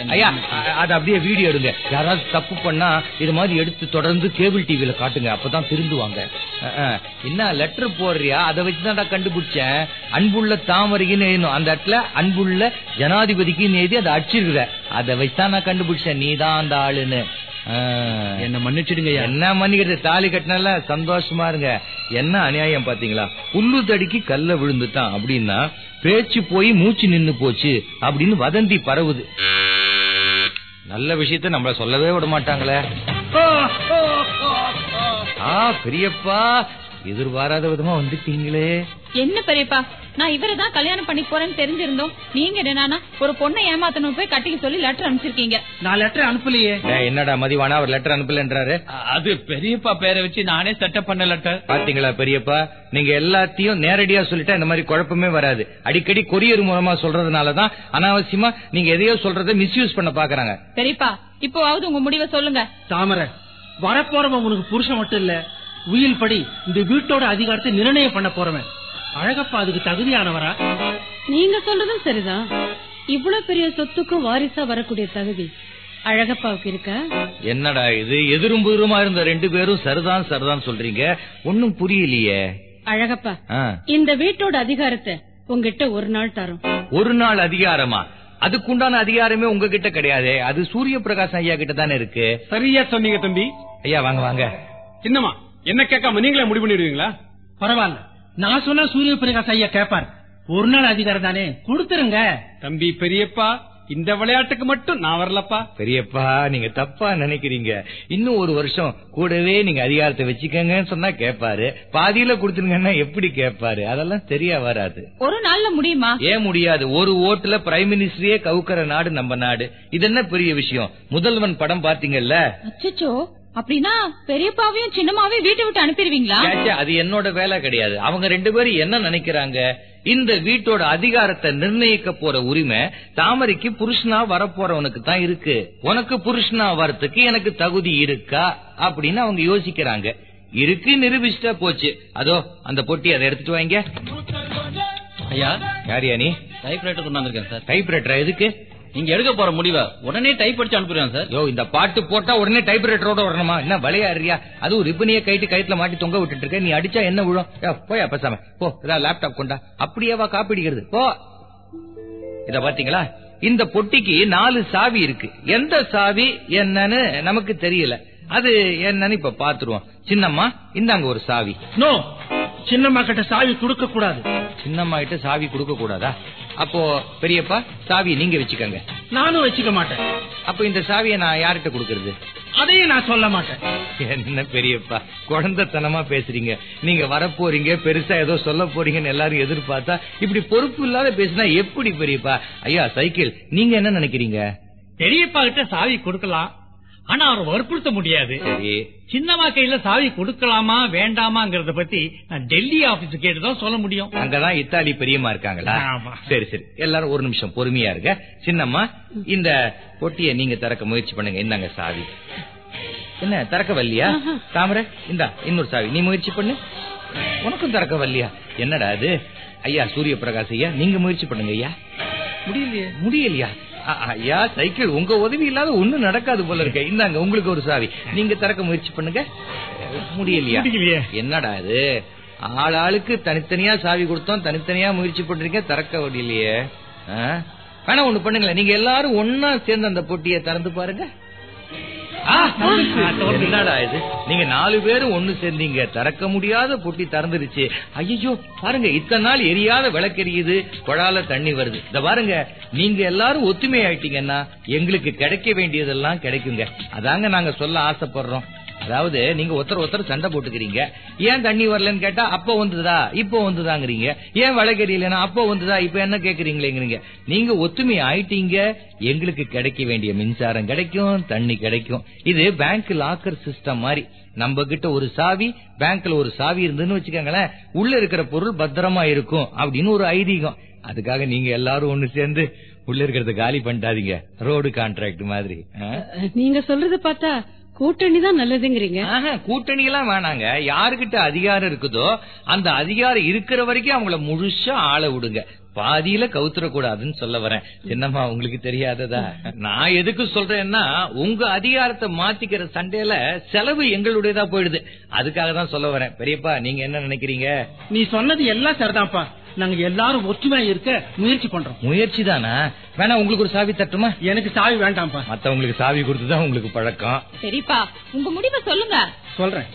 ஐயா அது அப்படியே வீடியோ எடுங்க. யாராவது தப்பு பண்ணா இது மாதிரி எடுத்து தொடர்ந்து கேபிள் டிவியில காட்டுங்க அப்பதான் திருந்துவாங்க. அஹ், என்ன லெட்டர் போடுறியா? அதை வச்சுதான்டா கண்டுபிடிச்சேன். அன்புள்ள தாமரைக்குன்னு அந்த இடத்துல அன்புள்ள ஜனாதிபதிக்குன்னு எழுதி அதை அடிச்சிருக்கிற. அதை வச்சுதான் நான் கண்டுபிடிச்சேன். நீதான் அந்த ஆளுன்னு. என்ன மன்னிச்சிடுங்க என்ன மன்னிக்கிறது? தாலி கட்டினால சந்தோஷமா இருங்க. என்ன அநியாயம் பாத்தீங்களா புல்லு தடிக்கு கல்ல விழுந்துட்டான் அப்படின்னா பேச்சு போய் மூச்சு நின்னு போச்சு அப்படின்னு வதந்தி பரவுது. நல்ல விஷயத்த நம்மள சொல்லவே விட மாட்டாங்களே. ஆ பெரியப்பா எதிர்பாராத விதமா வந்துட்டீங்களே. என்ன பெரியப்பா? நான் இவரை தான் கல்யாணம் பண்ணி போறேன்னு தெரிஞ்சிருந்தோம். நீங்க என்னன்னா ஒரு பொண்ணை ஏமாத்தணும் போய் கட்டிக்க சொல்லி லெட்டர் அனுப்பிச்சிருக்கீங்க. நான் லெட்டர் அனுப்பலையே. டேய், என்னடா மதிவானா அவர் லெட்டர் அனுப்பலன்றாரு? அது பெரியப்பா பேரை வச்சு நானே செட்டப் பண்ண லெட்டர் பாத்தீங்களா பெரியப்பா? நீங்க எல்லாத்தையும் நேரடியா சொல்லிட்டா இந்த மாதிரி குழப்பமே வராது. அடிக்கடி கொரியர் மூலமா சொல்றதுனாலதான் அனாவசியமா நீங்க எதையோ சொல்றதை மிஸ்யூஸ் பண்ண பாக்குறாங்க. பெரியப்பா இப்போவாவது உங்க முடிவை சொல்லுங்க. தாமரை வரப்போறவன் உனக்கு புருஷன் மட்டும் இல்ல. உயில் படி இந்த வீட்டோட அதிகாரத்தை நிர்ணயம் பண்ண போறவன். அழகப்பா அதுக்கு தகுதியானவரா? நீங்க சொல்றதும் சரிதான். இவ்வளவு பெரிய சொத்துக்கும் வாரிசா வரக்கூடிய தகுதி அழகப்பாவுக்கு இருக்கா? என்னடா இது? எதிரும் புதிருமா இருந்த ரெண்டு பேரும் சரிதான் சரிதான் சொல்றீங்க. ஒன்னும் புரியலையே. அழகப்பா. இந்த வீட்டோட அதிகாரத்தை உங்ககிட்ட ஒரு நாள் தரோம். ஒரு நாள் அதிகாரமா? அதுக்குண்டான அதிகாரமே உங்ககிட்ட கிடையாது. அது சூரிய பிரகாஷ் ஐயா கிட்ட தானே இருக்கு. சரியா சொன்னீங்க தம்பி. ஐயா வாங்க வாங்க. சின்னம்மா என்ன கேட்காம நீங்களே முடிவு பண்ணிடுவீங்களா? பரவாயில்ல. நான் சொன்னா சூரிய பிரகாஷ் ஐயா கேப்பார். ஒரு நாள் அதிகாரம் தானே? கொடுத்துருங்க. தம்பி பெரியப்பா இந்த விளையாட்டுக்கு மட்டும் நான் வரலப்பா. பெரியப்பா நீங்க தப்பா நினைக்கிறீங்க. இன்னும் ஒரு வருஷம் கூடவே நீங்க அதிகாரத்தை வச்சுக்கங்கன்னு சொன்னா கேட்பாரு பாதியில கொடுத்துருங்கன்னா எப்படி கேட்பாரு அதெல்லாம் சரியா வராது. ஒரு நாள்ல முடியுமா? ஏன் முடியாது? ஒரு ஓட்டுல பிரைம் மினிஸ்டரே கவுக்கற நாடு நம்ம நாடு. இது என்ன பெரிய விஷயம்? முதல்வன் படம் பாத்தீங்கல்ல அச்சச்சோ. அப்படின்னா பெரியப்பாவையும் சின்னமாவையும் வீட்டை விட்டு அனுப்பிடுவீங்களா? அது என்னோட வேலை கிடையாது. அவங்க ரெண்டு பேரும் என்ன நினைக்கிறாங்க? இந்த வீட்டோட அதிகாரத்தை நிர்ணயிக்க போற உரிமை தாமரைக்கு புருஷனா வரப்போறவனுக்கு தான் இருக்கு. உனக்கு புருஷனா வரத்துக்கு எனக்கு தகுதி இருக்கா? அப்படின்னு அவங்க யோசிக்கிறாங்க. இருக்கு நிரூபிச்சுட்டா போச்சு. அதோ அந்த பொட்டி அதை எடுத்துட்டு வாங்க. ஐயா யாரியா நீ? Typewriter கொண்டாந்துருக்கேன் sir. டைப்ரைட்டர் எதுக்கு? நீங்க எடுக்க போற முடிவை உடனே டைப் அடிச்சு அனுப்பிடுறேன் சார். யோ இந்த பாட்டு போட்டா உடனே டைப்ரைட்டரோட வரணுமா? என்ன விளையாடுறியா அதுவும் ரிப்பனிய கைட்டு கயித்துல மாட்டி தொங்க விட்டுட்டு இருக்க. நீ அடிச்சா என்ன விழும்? போயா பேசாம. போ ஏதாவது லேப்டாப் கொண்டா. அப்படியேவா காப்பிடிக்கிறது போ. இத பாத்தீங்களா? இந்த பொட்டிக்கு நாலு சாவி இருக்கு. எந்த சாவி என்னன்னு நமக்கு தெரியல. அது என்னன்னு இப்ப பாத்துருவோம். சின்னம்மா இந்தாங்க ஒரு சாவி. நோ சின்னம்மா கிட்ட சாவி கொடுக்க கூடாது. சின்னம்மா கிட்ட சாவி கொடுக்க கூடாதா? அப்போ பெரியப்பா சாவி நீங்க வச்சுக்கோங்க. நானும் வச்சுக்க மாட்டேன். அப்ப இந்த சாவியை நான் யார்கிட்ட கொடுக்கறது? அதையும் நான் சொல்ல மாட்டேன். என்ன பெரியப்பா குழந்தைத்தனமா பேசுறீங்க. நீங்க வரப்போறீங்க பெருசா ஏதோ சொல்ல போறீங்கன்னு எல்லாரும் எதிர்பார்த்தா இப்படி பொறுப்பு இல்லாத பேசினா எப்படி பெரியப்பா? ஐயா சைக்கிள் நீங்க என்ன நினைக்கிறீங்க? பெரியப்பா கிட்ட சாவி கொடுக்கலாம் ஆனா அவரை வற்புறுத்த முடியாது. சரி சின்னம்மா கையில சாவி கொடுக்கலாமா வேண்டாமாங்கறத பத்தி நான் டெல்லி ஆபீஸ் கேட்டுதான் சொல்ல முடியும். அங்கதான் இத்தாலி பெரியம்மா இருக்காங்களா? ஆமா. சரி சரி. எல்லாரும் ஒரு நிமிஷம் பொறுமையா இருங்க. சின்னம்மா இந்த பொட்டியை நீங்க திறக்க முயற்சி பண்ணுங்க. இந்தாங்க சாவி. என்ன திறக்க வரலையா தாமரை இந்தா இன்னொரு சாவி. நீ முயற்சி பண்ணு. உனக்கும் திறக்க வரலையா என்னடா அது? ஐயா சூரிய பிரகாஷ் ஐயா நீங்க முயற்சி பண்ணுங்க ஐயா. முடியலையே. முடியலையா? ஐயா சைக்கிள் உங்க உதவி இல்லாத ஒண்ணும் நடக்காது போல இருக்க. இந்தாங்க உங்களுக்கு ஒரு சாவி. நீங்க திறக்க முயற்சி பண்ணுங்க. முடியலையா? முடியலையே. என்னடா இது? ஆள் ஆளுக்கு தனித்தனியா சாவி கொடுத்தோம் தனித்தனியா முயற்சி பண்றீங்க திறக்க முடியலையே? வேணா ஒண்ணு பண்ணுங்களேன். நீங்க எல்லாரும் ஒன்னா சேர்ந்து அந்த பொட்டியை திறந்து பாருங்க. என்னடா இது? நீங்க நாலு பேரும் ஒண்ணு சேர்ந்தீங்க திறக்க முடியாத பொட்டி திறந்துருச்சு. ஐயோ பாருங்க இத்தனை நாள் எரியாத விளக்கெரியுது குழால தண்ணி வருது. இந்த பாருங்க நீங்க எல்லாரும் ஒத்துமை ஆயிட்டீங்கன்னா எங்களுக்கு கிடைக்க வேண்டியதெல்லாம் கிடைக்குங்க. அதாங்க நாங்க சொல்ல ஆசைப்படுறோம். அதாவது நீங்க ஒருத்தர் ஒருத்தர் சண்டை போட்டுக்கிறீங்க. ஏன் தண்ணி வரலன்னு கேட்டா அப்போ வந்துதா இப்போ வந்துதாங்கிறீங்க. ஏன் வழக்கறியிலனா அப்போ வந்துதா இப்ப என்ன கேக்குறீங்களேங்கிறீங்க. நீங்க ஒத்துமை ஆயிட்டீங்க எங்களுக்கு கிடைக்க வேண்டிய மின்சாரம் கிடைக்கும் தண்ணி கிடைக்கும். இது பேங்க் லாக்கர் சிஸ்டம் மாதிரி. நம்ம கிட்ட ஒரு சாவி பேங்க்ல ஒரு சாவி இருந்துன்னு வச்சுக்கோங்களேன் உள்ள இருக்கிற பொருள் பத்திரமா இருக்கும் அப்படின்னு ஒரு ஐதீகம். அதுக்காக நீங்க எல்லாரும் ஒண்ணு சேர்ந்து உள்ள இருக்கிறத காலி பண்ணிட்டாதீங்க ரோடு கான்ட்ராக்ட் மாதிரி. நீங்க சொல்றது பார்த்தா கூட்டணி தான் நல்லதுங்கிறீங்க. கூட்டணி எல்லாம் வேணாங்க. யாருகிட்ட அதிகாரம் இருக்குதோ அந்த அதிகாரம் இருக்கிற வரைக்கும் அவங்கள முழுசா ஆள விடுங்க. பாதியில கவுத்துற கூடாதுன்னு சொல்ல வரேன். என்னம்மா உங்களுக்கு தெரியாததா? நான் எதுக்கு சொல்றேன்னா உங்க அதிகாரத்தை மாத்திக்கிற சண்டையில செலவு எங்களுடையதா போயிடுது. அதுக்காக தான் சொல்ல வரேன். பெரியப்பா நீங்க என்ன நினைக்கிறீங்க? நீ சொன்னது எல்லாம் சரிதான்ப்பா. நாங்க எல்லாரும் ஒற்றுமையா இருக்க முயற்சி பண்றோம். முயற்சி தானா? வேணா உங்களுக்கு ஒரு சாவி தட்டுமா? எனக்கு சாவி வேண்டாம்ப்பா. மத்தவங்களுக்கு சாவி கொடுத்துதான் உங்களுக்கு பழக்கம். சரிப்பா உங்க முடிவை சொல்லுங்க. சொல்றேன்.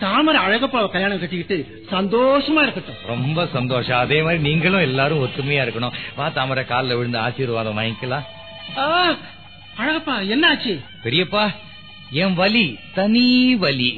தாமரை அழகப்பாவை கல்யாணம் கட்டிக்கிட்டு சந்தோஷமா இருக்கட்டும். ரொம்ப சந்தோஷம். அதே மாதிரி நீங்களும் எல்லாரும் ஒற்றுமையா இருக்கணும். வா தாமரை காலில் விழுந்து ஆசீர்வாதம் வாங்கிக்கலாம். அழகப்பா என்ன ஆச்சு பெரியப்பா என் வலி தனி வலி.